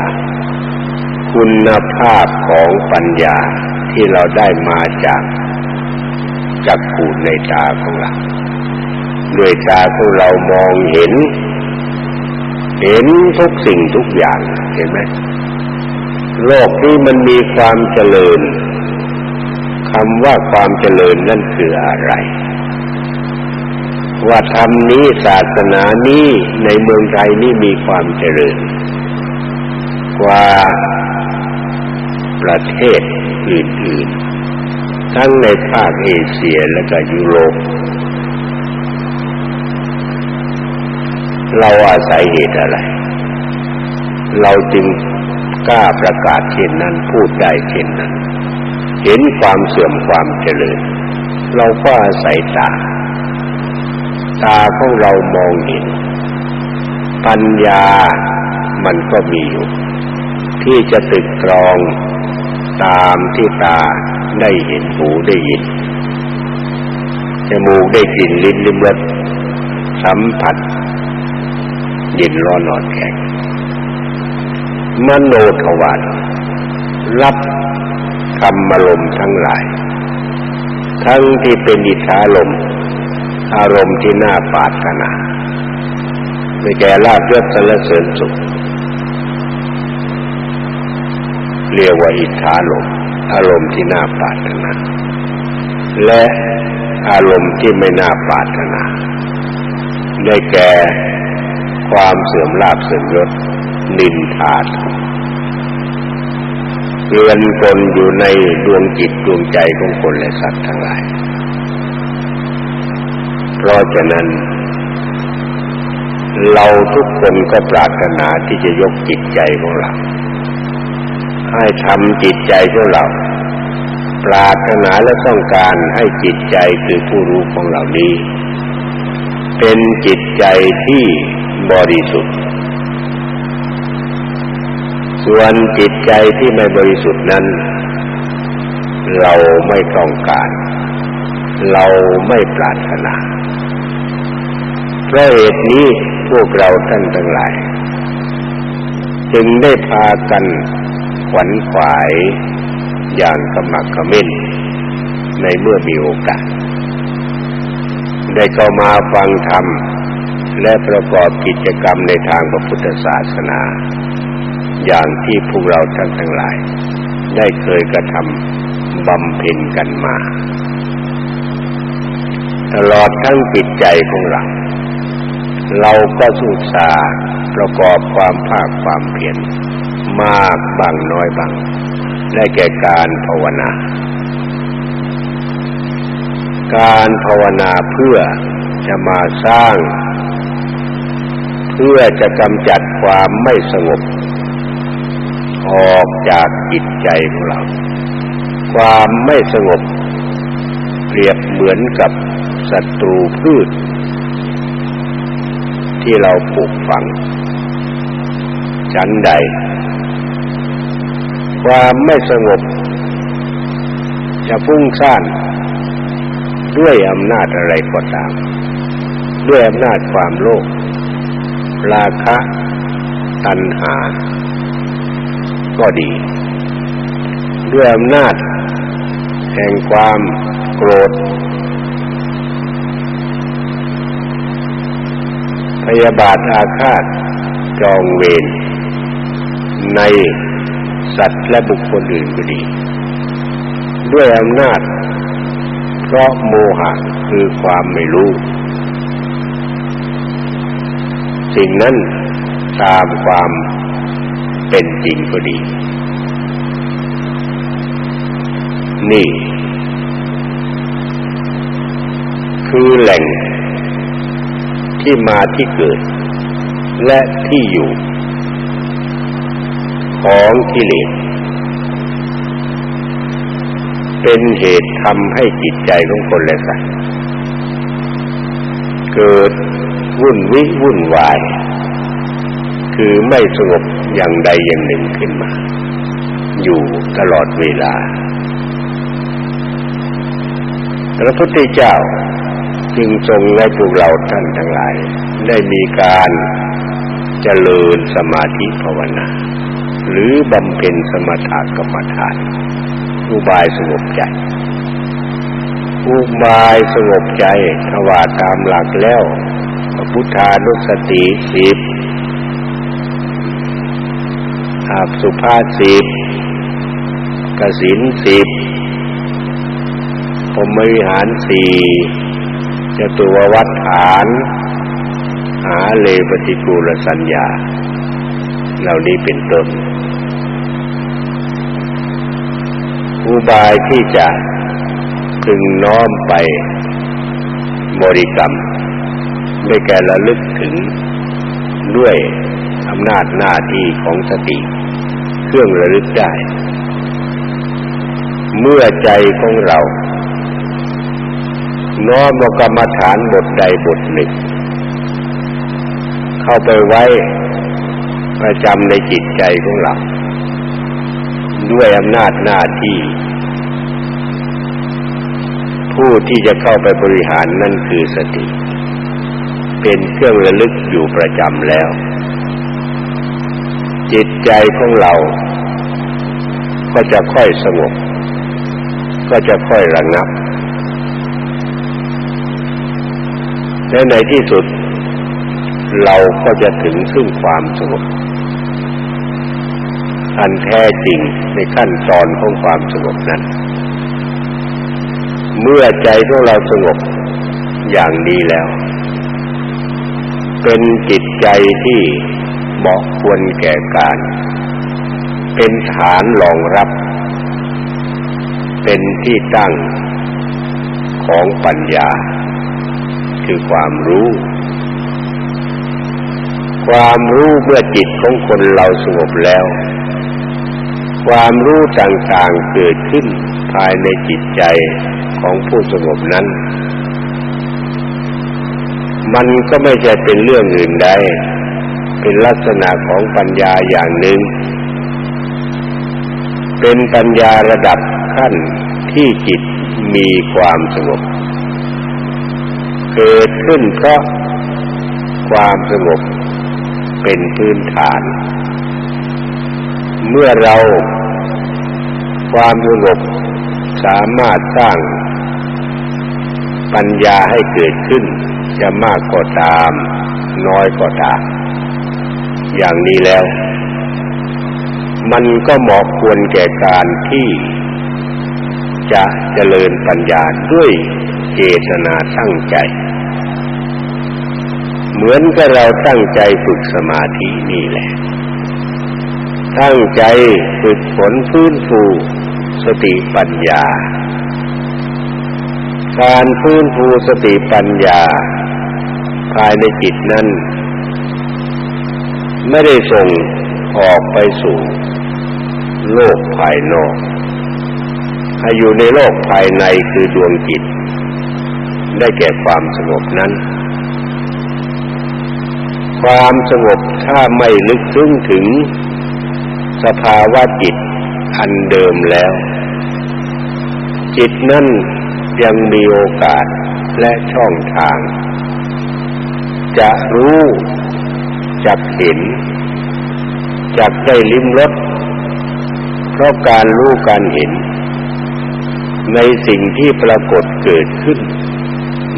คุณภาพของปัญญาที่เราได้มาจากจักขูในตาของเราด้วยตาของเรามองเห็น เห็นทุกสิ่งทุกอย่างเห็นไหม โลกนี้มันมีความเจริญคำว่าความเจริญนั่นคืออะไร ว่าธรรมนี้ศาสนานี้ในเมืองไทยนี่มีความเจริญ กว่าประเทศอื่นๆ ทั้งในภาคเอเชียและก็ยุโรป เราอาศัยเหตุอะไร เราจึง กล้าประกาศเช่นนั้นพูดได้เช่นนั้น เห็นความเสื่อมความเจริญ เราก็อาศัยตา ตาของเรามองเห็น ปัญญามันก็มีอยู่ ที่จะตึกตรองตามที่ตาได้เห็นหูได้ยินจมูกได้กลิ่นลิ้นลิ้มรสสัมผัสเย็นร้อนนอนแข็ง มโนทวารรับธรรมลมทั้งหลาย ทั้งที่เป็นอิทธาลมอารมณ์ที่น่าปรารถนาไม่แก่ลาบยศสรรเสริญสุขเรียกว่าอิทธาลมอารมณ์ที่น่าปรารถนา และอารมณ์ที่ไม่น่าปรารถนา ได้แก่ความเสื่อมลาบเสื่อมยศ นินทาเรือนกลอยู่ในดวงจิตดวงใจของคนและสัตว์ทั้งหลาย เพราะฉะนั้น เราทุกคนก็ปรารถนาที่จะยกจิตใจของเรา ให้ทำจิตใจของเรา ปรารถนาและต้องการให้จิตใจคือผู้รู้ของเหล่านี้ เป็นจิตใจที่บริสุทธิ์ ส่วนจิตใจที่ไม่บริสุทธิ์นั้น เราไม่ต้องการ เราไม่ปรารถนาเพราะเหตุนี้พวกเราท่านทั้งหลาย จึงได้พากันขวัญขวายอย่างกำมักกระมิ้นในเมื่อมีโอกาส ได้เข้ามาฟังธรรมและประกอบกิจกรรมในทางพระพุทธศาสนา อย่างที่พวกเราท่านทั้งหลาย ได้เคยกระทำบำเพ็ญกันมา ตลอดทั้งจิตใจของเราเราก็สุษาประกอบความภาคความเพียรมากบางน้อยบางได้แก่การภาวนา การภาวนาเพื่อจะมาสร้าง เพื่อจะกำจัดความไม่สงบ ออกจากจิตใจของเรา ความไม่สงบเปรียบเหมือนกับศัตรูพืช ที่เราปลูกฝังชั้นใด ความไม่สงบ จะฟุ้งซ่านด้วยอำนาจอะไรก็ตาม ด้วยอำนาจความโลภราคะ ตัณหา ก็ดี ด้วยอำนาจ แห่งความโกรธ พยาบาทอาฆาตจองเวรในสัตว์และบุคคลอื่นก็ดี ด้วยอำนาจ เพราะโมหะคือความไม่รู้ สิ่งนั้นตามความ เป็นจริงก็ดี นี่ คือแหล่งที่มาที่เกิด และที่อยู่ ของกิเลสเป็นเหตุทำให้จิตใจของคนและสัตว์เกิดวุ่นวิวุ่นวาย คือไม่สงบ อย่างใดอย่างหนึ่งขึ้นมา อยู่ตลอดเวลา พระพุทธเจ้าจึงทรงให้พวกเราท่านทั้งหลาย ได้มีการเจริญสมาธิภาวนา หรือบำเพ็ญสมถกรรมฐานอุบายสงบใจอุบายสงบใจถวาตามหลักแล้วพุทธานุสติสิบ อาบสุภาสิบกสินสิบพรมวิหารสี่จตุววัฏฐาน หาเลปฏิกูลสัญญา เหล่านี้เป็นต้นอุบายที่จะพึงน้อมไปบริกรรมด้แก่ระลึกถึงด้วยอำนาจหน้าที่ของสติ เครื่องระลึกได้ เมื่อใจของเรา น้อมกรรมฐานบทใดบทหนึ่ง เข้าไปไว้ประจำในจิตใจของเรา ด้วยอำนาจหน้าที่ ผู้ที่จะเข้าไปบริหารนั่นคือสติ เป็นเครื่องระลึกอยู่ประจำแล้วจิตใจของเรา ก็จะค่อยสงบ ก็จะค่อยระงับ และในที่สุด เราก็จะถึงซึ่งความสงบอันแท้จริงในขั้นตอนของความสงบนั้น เมื่อใจของเราสงบอย่างนี้แล้ว เป็นจิตใจที่เหมาะควรแก่การ เป็นฐานรองรับ เป็นที่ตั้งของปัญญา คือความรู้ ความรู้เมื่อจิตของคนเราสงบแล้ว ความรู้ต่างๆเกิดขึ้นภายในจิตใจของผู้สงบนั้น มันก็ไม่ใช่เป็นเรื่องอื่นใดเป็นลักษณะของปัญญาอย่างหนึ่ง เป็นปัญญาระดับขั้นที่จิตมีความสงบ เกิดขึ้นเพราะความสงบเป็นพื้นฐาน เมื่อเราความสงบสามารถสร้างปัญญาให้เกิดขึ้น จะมากก็ตาม น้อยก็ตาม อย่างนี้แล้ว มันก็เหมาะควรแก่การที่จะเจริญปัญญาด้วยเจตนาตั้งใจ เหมือนกับเราตั้งใจฝึกสมาธินี่แหละ ตั้งใจฝึกฝนฟื้นฟูสติปัญญา การฟื้นฟูสติปัญญา ภายในจิตนั้น ไม่ได้ส่ง ออกไปสู่โลกภายนอก ให้อยู่ในโลกภายในคือดวงจิต ได้แก่ความสงบนั้น ความสงบถ้าไม่ลึกซึ้งถึง สภาวะจิตอันเดิมแล้ว จิตนั่นยังมีโอกาสและช่องทาง จะรู้จักเห็น จักได้ลิ้มรสเพราะการรู้การเห็น ในสิ่งที่ปรากฏเกิดขึ้น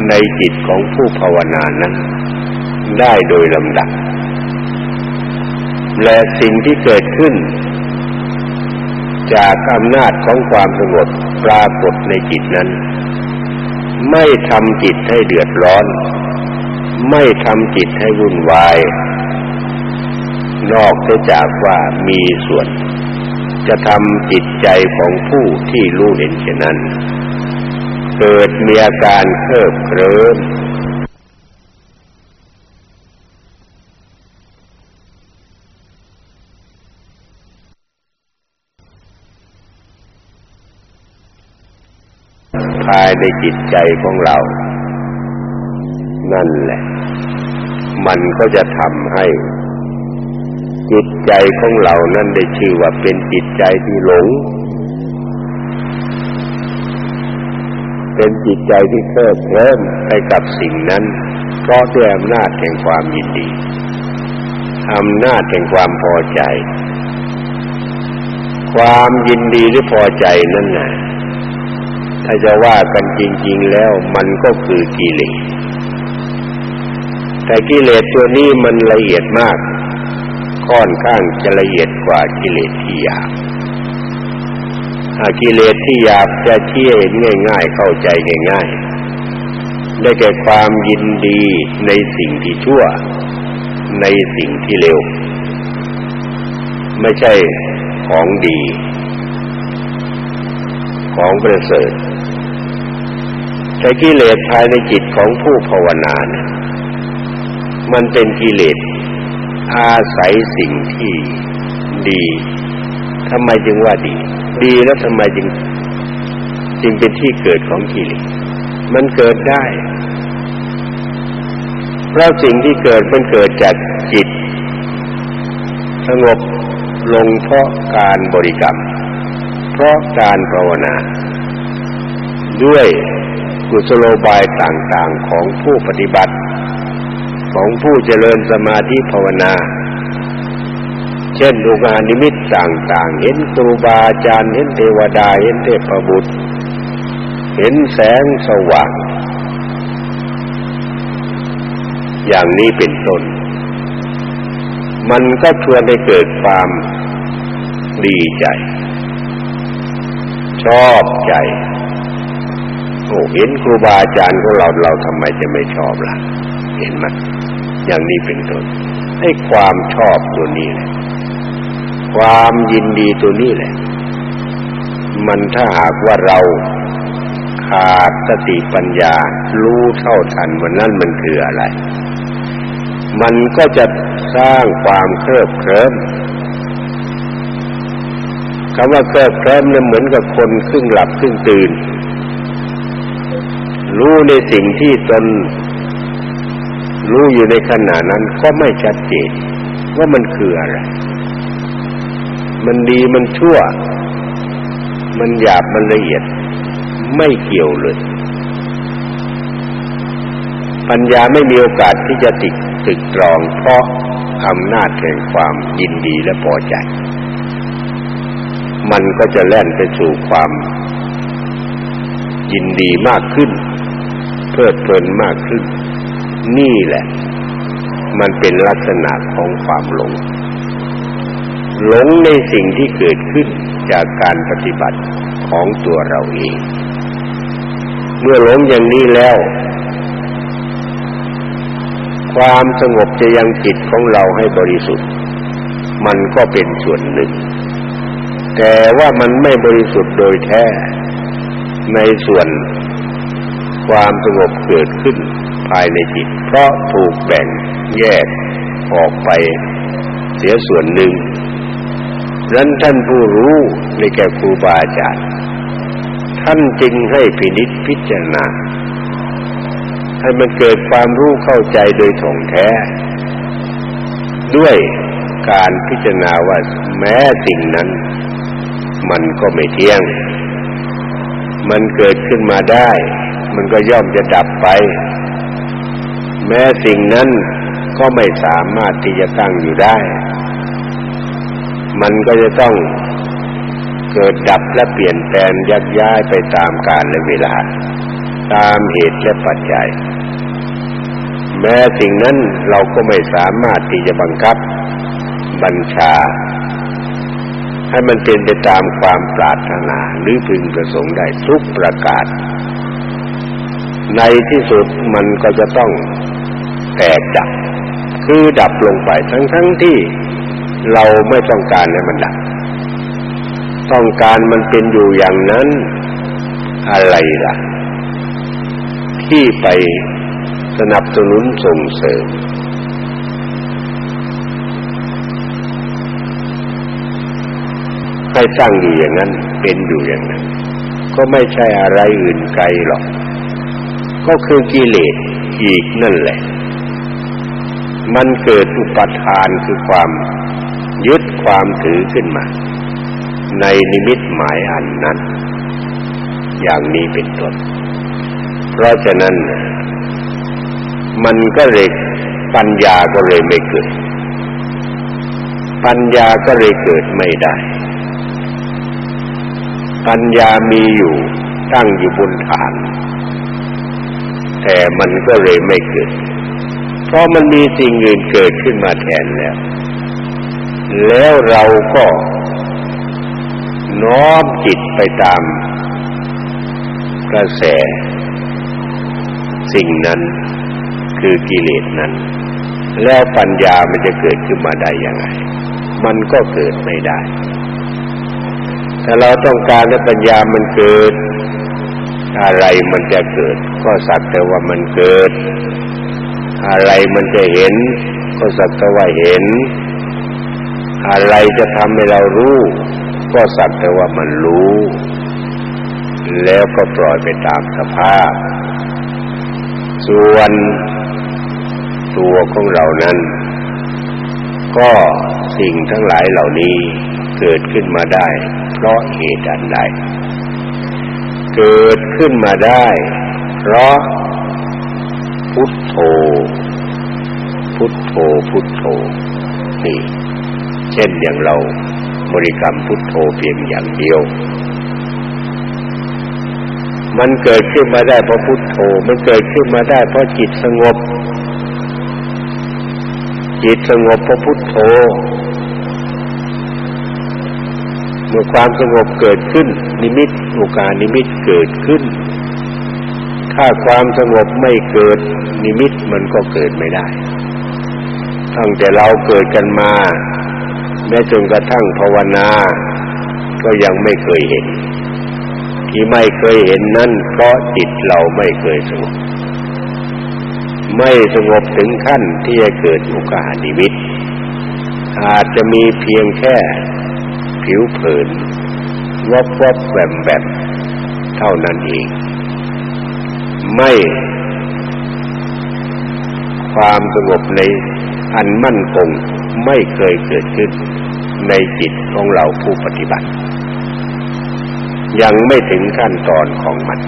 ในจิตของผู้ภาวนานั้น ได้โดยลำดับ และสิ่งที่เกิดขึ้น จากอำนาจของความสงบปรากฏในจิตนั้น ไม่ทำจิตให้เดือดร้อน ไม่ทำจิตให้วุ่นวาย นอกจากว่ามีส่วนจะทำจิตใจของผู้ที่รู้เห็นเช่นนั้น เกิดมีอาการเคิบเคลิ้มภายในจิตใจของเรา นั่นแหละ มันก็จะทำให้ จิตใจของเรานั้นได้ชื่อว่าเป็นจิตใจที่หลง เป็นจิตใจที่เคลิบเคลิ้มไปกับสิ่งนั้น เพราะด้วยอำนาจแห่งความยินดีอำนาจแห่งความพอใจ ความยินดีหรือพอใจนั่นน่ะถ้าจะว่ากันจริง ๆ แล้วมันก็คือกิเลสแต่กิเลสตัวนี้มันละเอียดมาก ค่อนข้างจะละเอียดกว่ากิเลสที่หยาบกิเลสที่หยาบจะเชี่ยเห็นง่าย ๆ เข้าใจง่ายๆ ได้แก่ความยินดีในสิ่งที่ชั่ว ในสิ่งที่เลวไม่ใช่ของดี ของประเสริฐแต่กิเลสภายในจิตของผู้ภาวนาเนี่ยมันเป็นกิเลส อาศัยสิ่งที่ดีทำไมจึงว่าดี ดีแล้วทำไมจึงจึงเป็นที่เกิดของกิเลสมันเกิดได้ เพราะสิ่งที่เกิดมันเกิดจากจิต สงบลงเพราะการบริกรรม เพราะการภาวนา ด้วยกุศโลบายต่างๆของผู้ปฏิบัติ ของผู้เจริญสมาธิภาวนา เช่นดูงานนิมิตต่างๆ เห็นครูบาอาจารย์ เห็นเทวดา เห็นเทพบุตร เห็นแสงสว่าง อย่างนี้เป็นต้น มันก็ชวนให้เกิดความดีใจ ชอบใจโอ้เห็นครูบาอาจารย์ของเราเราทำไมจะไม่ชอบล่ะ เห็นไหม อย่างนี้เป็นต้นให้ความชอบตัวนี้แหละความยินดีตัวนี้แหละ มันถ้าหากว่าเราขาดสติปัญญารู้เท่าทันวันนั้นมันคืออะไร มันก็จะสร้างความเคลิบเคลิ้มคำว่าเคลิบเคลิ้มเนี่ยเหมือนกับคนครึ่งหลับครึ่งตื่น รู้ในสิ่งที่ตน รู้อยู่ในขณะนั้นก็ไม่ชัดเจนว่ามันคืออะไร มันดีมันชั่ว มันหยาบมันละเอียด ไม่เกี่ยวเลย ปัญญาไม่มีโอกาสที่จะติดตึกตรอง เพราะอำนาจแห่งความยินดีและพอใจ มันก็จะแล่นไปสู่ความ ยินดีมากขึ้น เพลิดเพลินมากขึ้น นี่แหละ มันเป็นลักษณะของความหลง หลงในสิ่งที่เกิดขึ้นจากการปฏิบัติของตัวเราเอง เมื่อหลงอย่างนี้แล้ว ความสงบจะยังจิตของเราให้บริสุทธิ์ มันก็เป็นส่วนหนึ่ง แต่ว่ามันไม่บริสุทธิ์โดยแท้ในส่วนความสงบเกิดขึ้น ภายในจิต เพราะถูกแบ่งแยกออกไปเสียส่วนหนึ่งนั้นท่านผู้รู้ในแก่ครูบาอาจารย์ท่านจึงให้พินิจพิจารณาให้มันเกิดความรู้เข้าใจโดยถ่องแท้ ด้วยการพิจารณาว่าแม้สิ่งนั้น มันก็ไม่เที่ยง มันเกิดขึ้นมาได้ มันก็ย่อมจะดับไป แม้สิ่งนั้นก็ไม่สามารถที่จะตั้งอยู่ได้ มันก็จะต้องเกิดดับและเปลี่ยนแปลงยักย้ายไปตามกาลและเวลา ตามเหตุและปัจจัย แม้สิ่งนั้นเราก็ไม่สามารถที่จะบังคับ บัญชา ให้มันเป็นไปตามความปรารถนาหรือพึงประสงค์ได้ทุกประกาศในที่สุดมันก็จะต้อง แตกดับ คือดับลงไปทั้งทั้งที่เราไม่ต้องการให้มันดับ ต้องการมันเป็นอยู่อย่างนั้นอะไรล่ะ ที่ไปสนับสนุนส่งเสริม ให้ตั้งอยู่อย่างนั้นเป็นอยู่อย่างนั้น ก็ไม่ใช่อะไรอื่นไกลหรอก ก็คือกิเลสอีกนั่นแหละ มันเกิดอุปทานคือความยึดความถือขึ้นมา ในนิมิตหมายอันนั้น อย่างนี้เป็นต้นเพราะฉะนั้น มันก็เลยปัญญาก็เลยไม่เกิด ปัญญาก็เลยเกิดไม่ได้ ปัญญามีอยู่ตั้งอยู่บนฐาน แต่มันก็เลยไม่เกิด ราะมันมีสิ่งอื่นเกิดขึ้นมาแทนแล้ว แล้วเราก็น้อมจิตไปตามกระแส สิ่งนั้นคือกิเลสนั้น แล้วปัญญามันจะเกิดขึ้นมาได้ยังไง มันก็เกิดไม่ได้ ถ้าเราต้องการให้ปัญญามันเกิด อะไรมันจะเกิด ก็สักแต่ว่ามันเกิด อะไรมันจะเห็น ก็สักแต่ว่าเห็น อะไรจะทำให้เรารู้ ก็สักแต่ว่ามันรู้ แล้วก็ปล่อยไปตามสภาพ ส่วนตัวของเรานั้น ก็สิ่งทั้งหลายเหล่านี้เกิดขึ้นมาได้ เพราะเหตุอันใด เกิดขึ้นมาได้ เพราะ พุทโธ พุทโธ พุทโธ นี่ เช่นอย่างเราบริกรรมพุทโธเพียงอย่างเดียว มันเกิดขึ้นมาได้เพราะพุทโธ มันเกิดขึ้นมาได้เพราะจิตสงบ จิตสงบเพราะพุทโธมื่อความสงบเกิดขึ้น นิมิตอุคคหนิมิตเกิดขึ้น ถ้าความสงบไม่เกิดนิมิตมันก็เกิดไม่ได้ ตั้งแต่เราเกิดกันมา แม้จนกระทั่งภาวนา ก็ยังไม่เคยเห็น ที่ไม่เคยเห็นนั่นเพราะจิตเราไม่เคยสงบ ไม่สงบถึงขั้นที่จะเกิดอุคคหนิมิต อาจจะมีเพียงแค่ผิวเผินวบวบแวมแวมเท่านั้นเอง ไม่ความสงบในอันมั่นคงไม่เคยเกิดขึ้นในจิตของเราผู้ปฏิบัติ ยังไม่ถึงขั้นตอนของมัน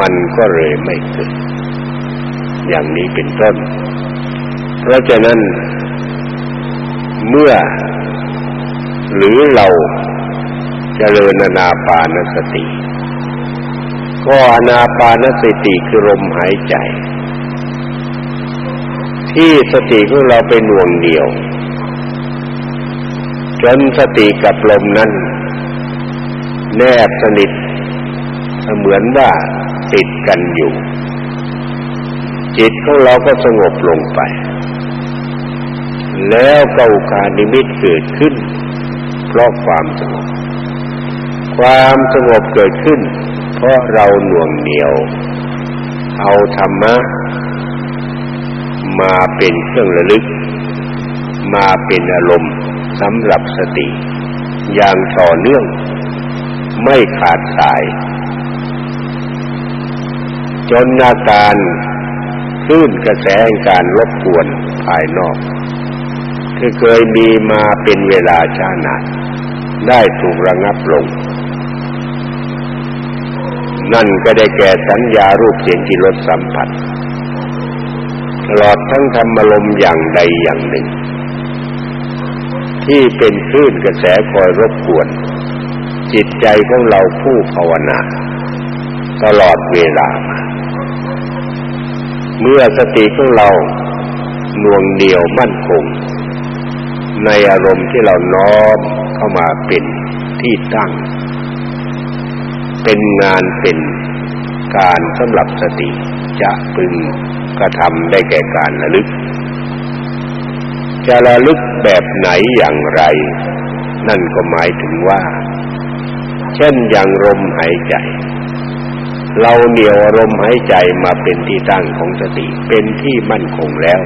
มันก็เลยไม่เกิด อย่างนี้เป็นต้น เพราะฉะนั้น เมื่อ หรือเราจเจริญนาปานสติ ก็อนาปานสติคือลมหายใจ ที่สติของเราเป็นหน่วงเดียว จนสติกับลมนั้น แนบสนิทเหมือนว่าติดกันอยู่ จิตของเราก็สงบลงไป แล้วเก้าการนิมิตเกิดขึ้น เพราะความสงบ ความสงบเกิดขึ้น ราะเราหน่วงเหนียว เอาธรรมะ มาเป็นเครื่องระลึก มาเป็นอารมณ์สำหรับสติ อย่างต่อเนื่อง ไม่ขาดสาย จนอาการคลื่นกระแสแห่งการรบกวนภายนอกที่เคยมีมาเป็นเวลาช้านานได้ถูกระงับลง นั่นก็ได้แก่สัญญารูปเสียงที่รสสัมผัสตลอดทั้งธรรมลมอย่างใดอย่างหนึ่ง ที่เป็นคลื่นกระแสคอยรบกวน จิตใจของเราผู้ภาวนา ตลอดเวลามาเมื่อสติของเราหน่วงเหนียวมั่นคง ในอารมณ์ที่เราน้อมเข้ามาเป็นที่ตั้ง เป็นงานเป็นการสำหรับสติจะพึงกระทำได้แก่การระลึก จะระลึกแบบไหนอย่างไร นั่นก็หมายถึงว่า เช่นอย่างลมหายใจ เราเหนี่ยวอารมหายใจมาเป็นที่ตั้งของสติเป็นที่มั่นคงแล้ว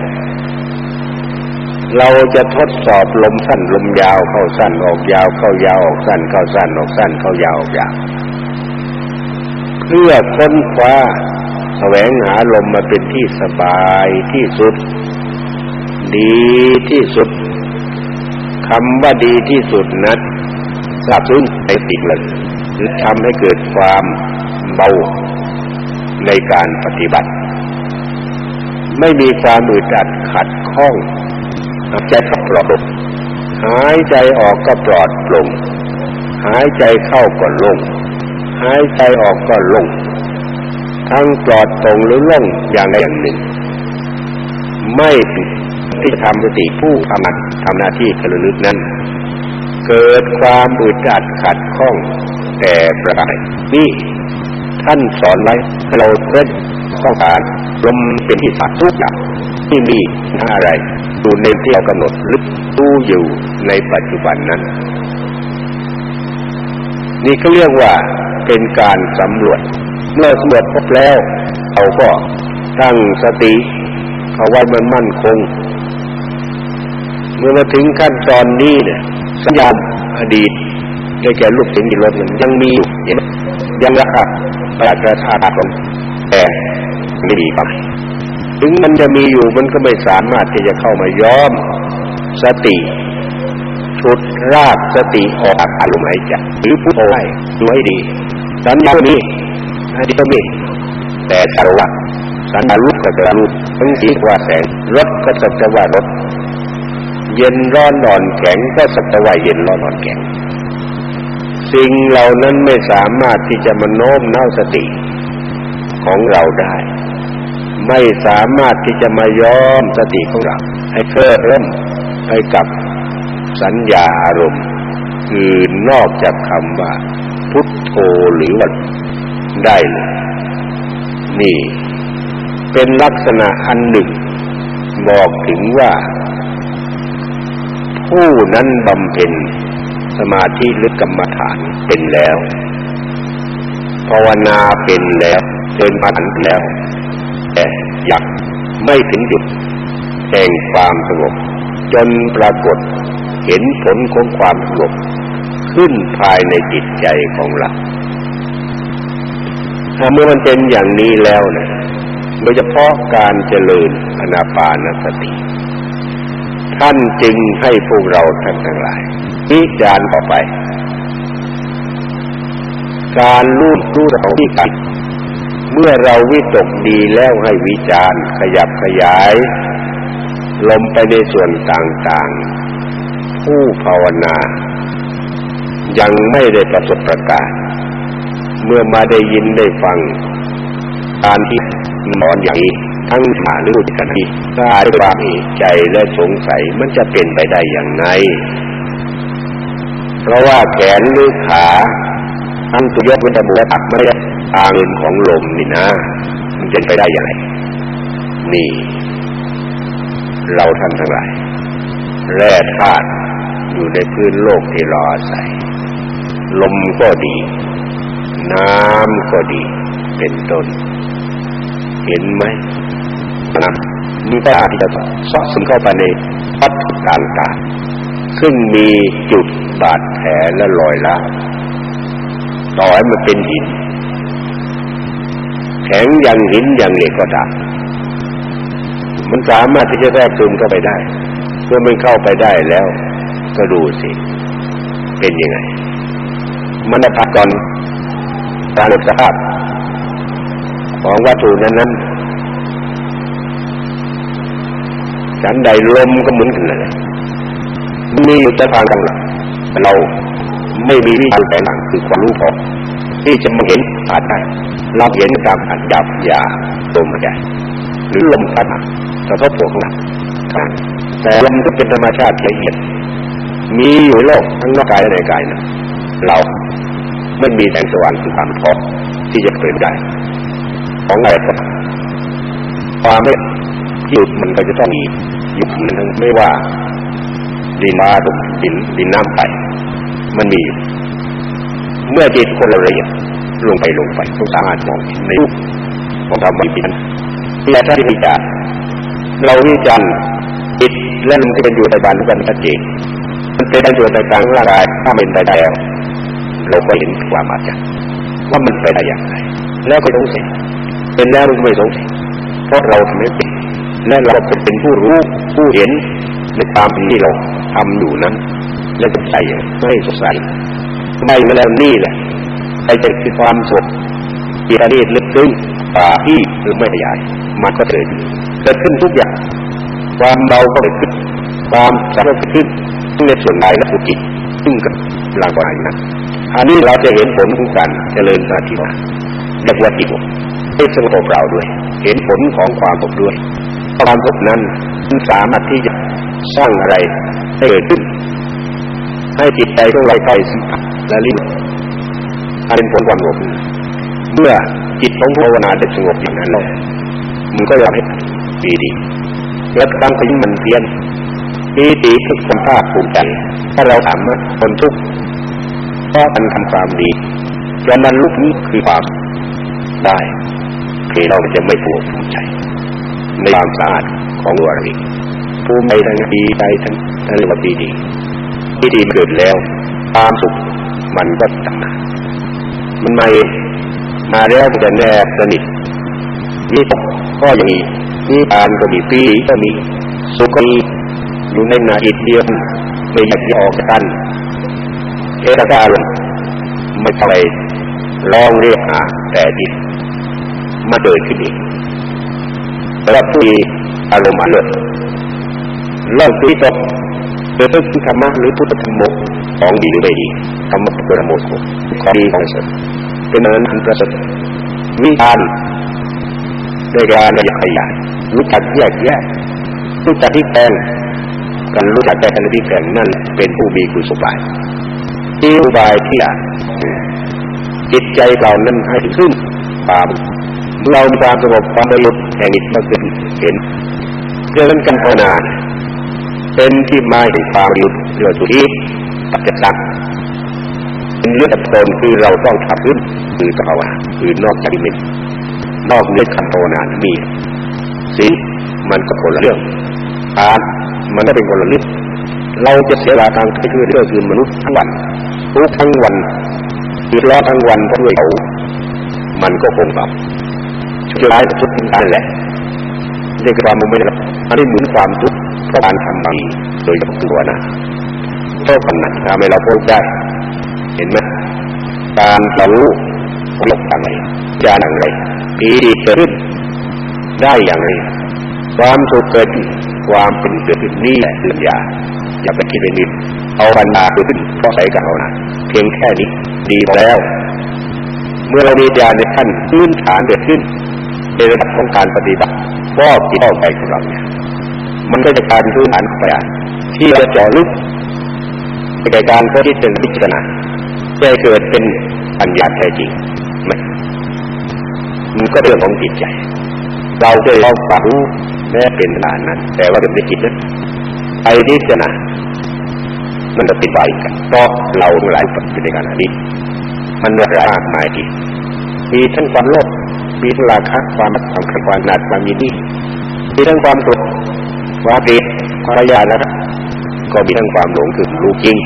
เราจะทดสอบลมสั้นลมยาวเข้าสั้นออกยาวเข้ายาวออกสั้นเข้าสั้นออกสั้นเข้ายาวออกยาว เพื่อค้นคว้าแสวงหาลมมาเป็นที่สบายที่สุด ดีที่สุดคำว่าดีที่สุดนั้นสับซึ้งในติดเลยหรือทำให้เกิดความเบาในการปฏิบัติ ไม่มีความอึดอัดขัดข้องใจก็ปลอดหายใจออกก็ปลอดโปร่งหายใจเข้าก็โล่ง หายใจออกก็ลง ทั้งปลอดโปร่งหรือล่งอย่างใดอย่างหนึ่ง ไม่ผิดที่ทำสติผู้ทำทำหน้าที่กระลึกนั้น เกิดความอึดอัดขัดข้อง แต่ประการนี่ท่านสอนไว้เราเล่นต้องการลมเป็นที่สัตว์ทุกอย่างที่มีอะไรดูในที่เรากำหนดลึกตู้อยู่ในปัจจุบันนั้น นี่ก็เรียกว่า เป็นการสำรวจ เมื่อสำรวจพบแล้วเราก็ตั้งสติเอาไว้มันมั่นคง เมื่อมาถึงขั้นตอนนี้เนี่ยสัญญาณอดีตได้แก่ลูกสิงห์รถมันยังมีอยู่ยังรักษาประกรชาติของแต่ไม่ดีครับถึงมันจะมีอยู่มันก็ไม่สามารถที่จะเข้ามาย้อมสติชุดรากสติออกอารมณ์หายใจหรือพุทโธให้ดูให้ดี สัญญาณนี้อันนี้ก็มีแต่สัรวะสัญญาลุกก็จะลุกทั้งที่ว่าแสงรถก็จะว่ารถเย็นร้อนนอนแข็งก็สักว่าเย็นร้อนนอนแข็ง สิ่งเหล่านั้นไม่สามารถที่จะมาโน้มน้าวสติของเราได้ ไม่สามารถที่จะมาย้อมสติของเราให้เคลื่อนร่มให้กับสัญญาอารมณ์ คือนอกจากคำว่า พุทโธหรือว่าได้เลยนี่ เป็นลักษณะอันหนึ่ง บอกถึงว่า ผู้นั้นบำเพ็ญสมาธิหรือกรรมฐานเป็นแล้วภาวนาเป็นแล้วเดินผ่านแล้ว แต่อยากไม่ถึงจุดแห่งความสงบจนปรากฏเห็นผลของความสงบ ขึ้นภายในจิตใจของเราเมื่อมันเป็นอย่างนี้แล้วนะโดยเฉพาะการเจริญอนาปานสติ ท่านจึงให้พวกเราท่านทั้งหลายวิจารณ์ต่อไป การรู้รู้เราที่กันเมื่อเราวิตกดีแล้วให้วิจารณ์ขยับขยาย ลมไปในส่วนต่างๆ ผู้ภาวนา ยังไม่ได้ประสบประกาศเมื่อมาได้ยินได้ฟังการที่นอนอย่างนี้ทั้งหาหรือกันที่ก็อาจจะความใจและสงสัยมันจะเป็นไปได้อย่างไรเพราะว่าแขนหรือขาทั้งตัวยกเป็นจมูกและปากไม่ได้ตาเงินของลมนี่นะ มันจะไปได้อย่างไรนี่ เราท่านทั้งหลายแร่ธาตุอยู่ในพื้นโลกที่รออาศัย ลมก็ดี น้ำก็ดี เป็นต้น เห็นไหมนะมีตาที่จะซอกซึมเข้าไปในวัตถุต่างๆซึ่งมีจุดบาดแผลและรอยร้าวต่อให้มันเป็นหิน แข็งอย่างหินอย่างเหล็กก็ตามมันสามารถที่จะแทรกซึมเข้าไปได้ เมื่อมันเข้าไปได้แล้ว ก็ดูสิ เป็นยังไง มันพักก่อนการสภาพ ของวัตถุนั้นนั้นฉันใดลมก็เหมือนกันเลยมีอยู่แต่ทางกันหลังเราไม่มีวิธีแต่หลังคือความรู้พอที่จะมาเห็นอาจได้เราเห็นตามอันดับยาตัวมันใหญ่หรือลมพัดกระทบตัวของเราแต่ลมก็เป็นธรรมชาติละเอียดมีอยู่โลกทั้งนอกกายและในกายนะเรา ไม่มีแสงสว่างคือความพอที่จะเปิดได้ของอะไรก็ความไม่หยุดมันก็จะต้องมีหยุดมันไม่ว่าดินมาดุดินดินน้ำไป มันมีเมื่อจิตคนละเอียดลงไปลงไปต้องสามารถมองในรูปของธรรมะที่นั้นและถ้าวิจารเราวิจารจิตและมันจะเป็นอยู่ในบานกันชัดเจนมันเป็นอยู่ในกลางร่างกายถ้าเป็นได้แล้ว เราก็เห็นความอาจารย์ว่ามันไปได้อย่างไร แล้วก็สงสัยเป็นแล้วมันไม่สงสัยเพราะเราทำไม่เป็นและเราเป็นผู้รู้ผู้เห็นในความที่เราทำอยู่นั้น และก็ใจไม่สงสัยไม่มาแล้วนี่แหละใครจะคือความสุขที่ระดีลึกซึ้งป่าที่หรือไม่ขยาย มันก็เกิดเกิดขึ้นทุกอย่าง ความเบาก็เกิดขึ้น ความสงบเกิดขึ้นในส่วนใดและสุกิจซึ่งกับหลังกายนะ อันนี้เราจะเห็นผลของการเจริญสติว่าเรียกว่าจิตให้สงบเราด้วย เห็นผลของความสงบด้วยความสงบนั้นสามารถที่จะสร้างอะไรให้เกิดขึ้น ให้จิตใจของเราใกล้สัมผัสและลิ้นอันเป็นผลความสงบเมื่อจิตของภาวนาได้สงบอย่างนั้นแล้วมันก็อยากให้ดีดีแล้วตั้งใจมันเพียนดีดีทุกคนภาคภูมิใจถ้าเราถามว่าคนทุกข์ ก็มันทำความดีจนนั้นลุกนี้คือความได้คือเราจะไม่ปวดภูมิใจในความสะอาดของตัวเราเองภูมิใจทั้งดีใจทั้งทั้งเรียกว่าดีดีที่ดีเกิดแล้วความสุขมันก็ตามมามันมามาแล้วจะแนบสนิทนี่ก็อย่างนี้นี่อ่านก็มีปีก็มีสุขก็มีอยู่ในนาจิตเดียวไม่อยากจะออกจากกัน เทศกาลไม่เท่ไรลองเรียกหาแต่จิตมาเดินขึ้นอีกแล้วผู้อารมณ์อันเลิศเริ่มที่ตกโดยเพื่อธรรมะหรือพุทธธรรมโมของดีหรือไม่ดีธรรมะพุทธธรรมโมของดีของสุดเป็นนั้นอันประเสริฐวิธานโดยการละยดขยายรู้จักแยกแยะรู้จักที่แปลงกันรู้จักแต่กันที่แปลงนั่นเป็นผู้มีกุศลบาย อุบายที่อะจิตใจเรานั้นให้ขึ้นความเรามีความสงบความบริสุทธิ์แห่งจิตมาเป็นเห็นเรื่องการภาวนาเป็นที่มาแห่งความบริสุทธิ์เรื่องสุทีปัจจตังเป็นเรื่องตนคือเราต้องทับขึ้นคือภาวนาคือนอกจากนี้นอกเหนือคำภาวนามีสิมันก็คนละเรื่องทานมันก็เป็นคนละเรื่องเราจะเสียเวลาทางคือเรื่องคือมนุษย์ทั้งวัน ทุกทั้งวันคือรอทั้งวันเพราะด้วยเขามันก็คงแบบชุดร้ายชุดท้ายแหละเรียกความมันไม่ได้อันนี้เหมือนความทุกข์เพราะการทำดีโดยเฉพาะตัวนะโทษมันนักทำให้เราพ้นได้ เห็นไหมการรู้ลบอะไรจาอย่างไรดีเกิดขึ้นได้อย่างไรความสุขเกิดความเป็นเกิดขึ้นนี่แหละปัญญา อย่าไปคิดไปนิดเอาปัญญาเกิดขึ้นก็ใส่กับเรานะเพียงแค่นี้ดีพอแล้ว เมื่อเรามีญาณในขั้นพื้นฐานเกิดขึ้น ในระดับของการปฏิบัติก็จิตเข้าไปของเราเนี่ยมันก็จะกลายเป็นพื้นฐานของปัญญาที่เราจะเจาะลึกในการเพื่อที่จะพิจารณาจะเกิดเป็นปัญญาแท้จริงไหมมันก็เรื่องของจิตใจ เราจะลองความรู้แม้เป็นขนาดนั้น แต่ว่าเรื่องในจิตนั้น ไปพิจารณามันจะติดไปกันเราหลายคนในการนี้มันหลายมากมายทีมีทั้งความโลภมีทั้งราคะความความขัดความหนักความยินดีมีทั้งความสุขความดีความยาแล้วก็มีทั้งความหลงคือรู้จริง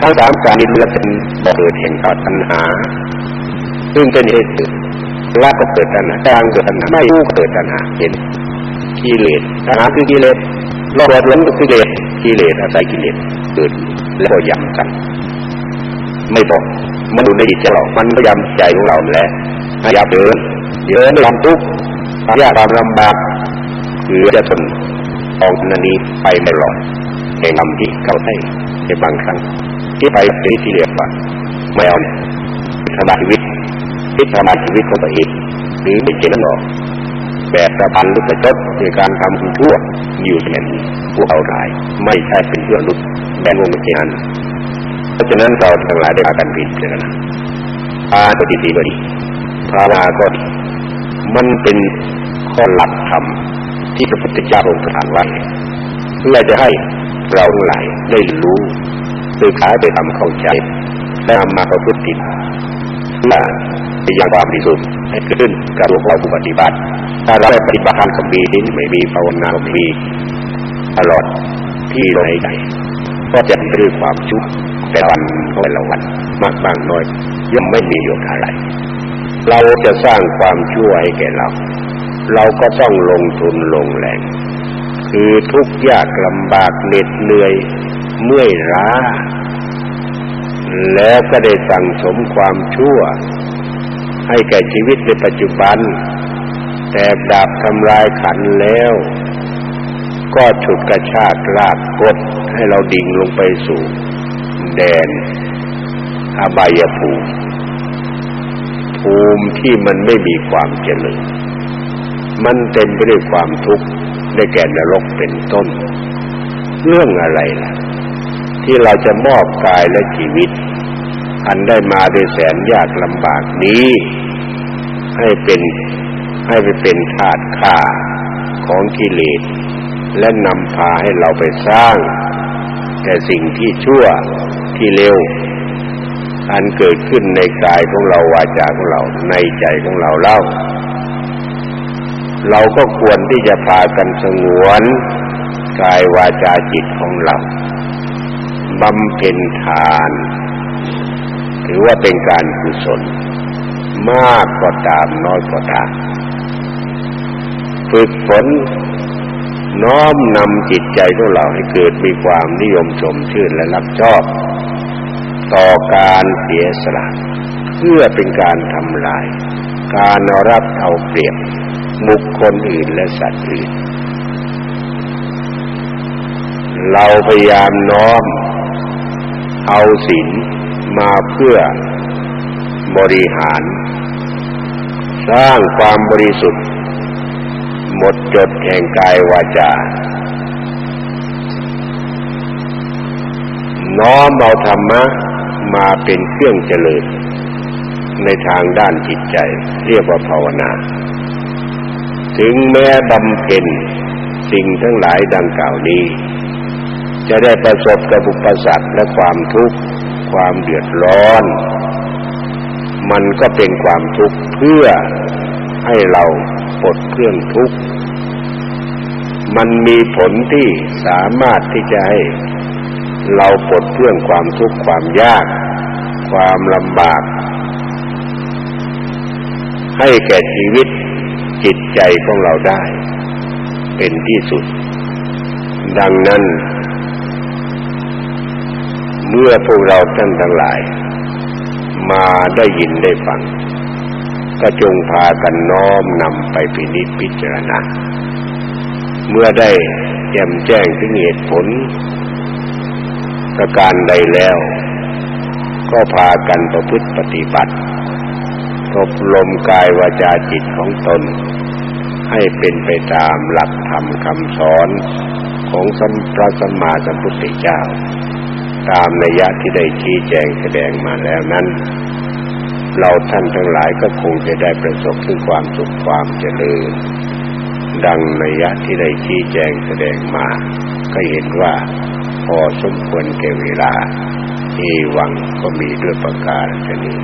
ทั้งสามการนี้ล้วนเป็นบ่อเกิดแห่งตัณหา ซึ่งเป็นเหตุละก็เกิดตัณหากลางเกิดตัณหาไม่รู้เกิดตัณหาเห็นกิเลสตัณหาคือกิเลส เรารล้นกิเลสกิเลสอาศัยกิเลสเกิดแล้วก็ยำกัน ไม่บอกมันดูในจิตใจเรามันก็ยำใจของเราแหละอยากเดินเดินลำทุกข์ยากความลำบากคือจะทนออกนันนี้ไปไม่รอดในลำที่เข้าให้ในบางครั้ง ที่ไปเป็นที่เรียกว่าไม่เอาทำลายชีวิตที่ทำลายชีวิตของตัวเองหรือไม่เจริญหรอก แบบประพันธ์ลุกระจดในการทำคุณชั่วอยู่เช่นผู้เอาร้าย ไม่ใช่เป็นเพื่อนลุกแบนวงเจริญเพราะฉะนั้นเราทั้งหลายได้พากันผิดเลยนะอาตติตีบดีภาวนาก็ดีมันเป็นข้อหลักธรรมที่พระพุทธเจ้าทรงประทานไว้เพื่อจะให้เราทั้งหลายได้รู้โดยขาไปทำเข้าใจและนำมาประพฤติเพื่อจะยังความดีสุด ให้ขึ้นกับตัวเราผู้ปฏิบัติ ถ้าเราได้ปฏิบัติทางสมีนี้ไม่มีภาวนาไม่มีตลอดที่เราในใจก็จะเป็นด้วยความชุกแต่วันก็ละวันมากบางน้อยย่อมไม่มีโยชน์อะไร เราจะสร้างความชั่วให้แก่เรา เราก็ต้องลงทุนลงแรง คือทุกข์ยากลำบากเหน็ดเหนื่อยเมื่อยล้าแล้วก็ได้สั่งสมความชั่ว ให้แก่ชีวิตในปัจจุบัน แต่ดาบทำลายขันแล้ว ก็ฉุดกระชากลากกดให้เราดิ่งลงไปสู่แดนอบายภูมิภูมิที่มันไม่มีความเจริญมันเต็มไปด้วยความทุกข์ได้แก่นรกเป็นต้น เรื่องอะไรล่ะ ที่เราจะมอบกายและชีวิต อันได้มาด้วยแสนยากลำบากนี้ ให้เป็นให้ไปเป็นธาตุข่าของกิเลสและนำพาให้เราไปสร้าง แต่สิ่งที่ชั่วที่เร็วอันเกิดขึ้นในกายของเราวาจาของเราในใจของเราเล่า เราก็ควรที่จะพากันสงวนกายวาจาจิตของเราบำเพ็ญทาน ถือว่าเป็นการกุศล มากก็ตามน้อยก็ตามฝึกฝนน้อมนำจิตใจของเราให้เกิดมีความนิยมชมชื่นและรับชอบ ต่อการเสียสละเพื่อเป็นการทำลาย การรับเอาเปรียบบุคคลอื่นและสัตว์อื่น เราพยายามน้อมเอาศีล มาเพื่อบริหาร สร้างความบริสุทธิ์ หมดจดแห่งกายวาจา น้อมเอาธรรมะมาเป็นเครื่องเจริญในทางด้านจิตใจ เรียกว่าภาวนา ถึงแม้บำเพ็ญสิ่งทั้งหลายดังกล่าวนี้ จะได้ประสบกับอุปสรรคและความทุกข์ ความเดือดร้อน มันก็เป็นความทุกข์เพื่อให้เราปลดเครื่องทุกข์ มันมีผลที่สามารถที่จะให้เราปลดเครื่องความทุกข์ความยาก ความลำบาก ให้แก่ชีวิตจิตใจของเราได้ เป็นที่สุด ดังนั้น มื่อพวกเราท่านทั้งหลาย มาได้ยินได้ฟัง ก็จงพากันน้อมนำไปพินิจพิจารณาเมื่อได้แจ่มแจ้งถึงเหตุผล ประการใดแล้ว ก็พากันประพฤติปฏิบัติอบรมกายวาจาจิตของตน ให้เป็นไปตามหลักธรรมคำสอนของสัมพระสัมมาสัมพุทธเจ้า ตามนัยยะที่ได้ชี้แจงแสดงมาแล้วนั้น เราท่านทั้งหลายก็คงจะได้ประสบถึงความสุขความเจริญดังนัยยะที่ได้ชี้แจงแสดงมา ก็เห็นว่าพอสมควรแก่เวลา เอวังก็มีด้วยประการชนี้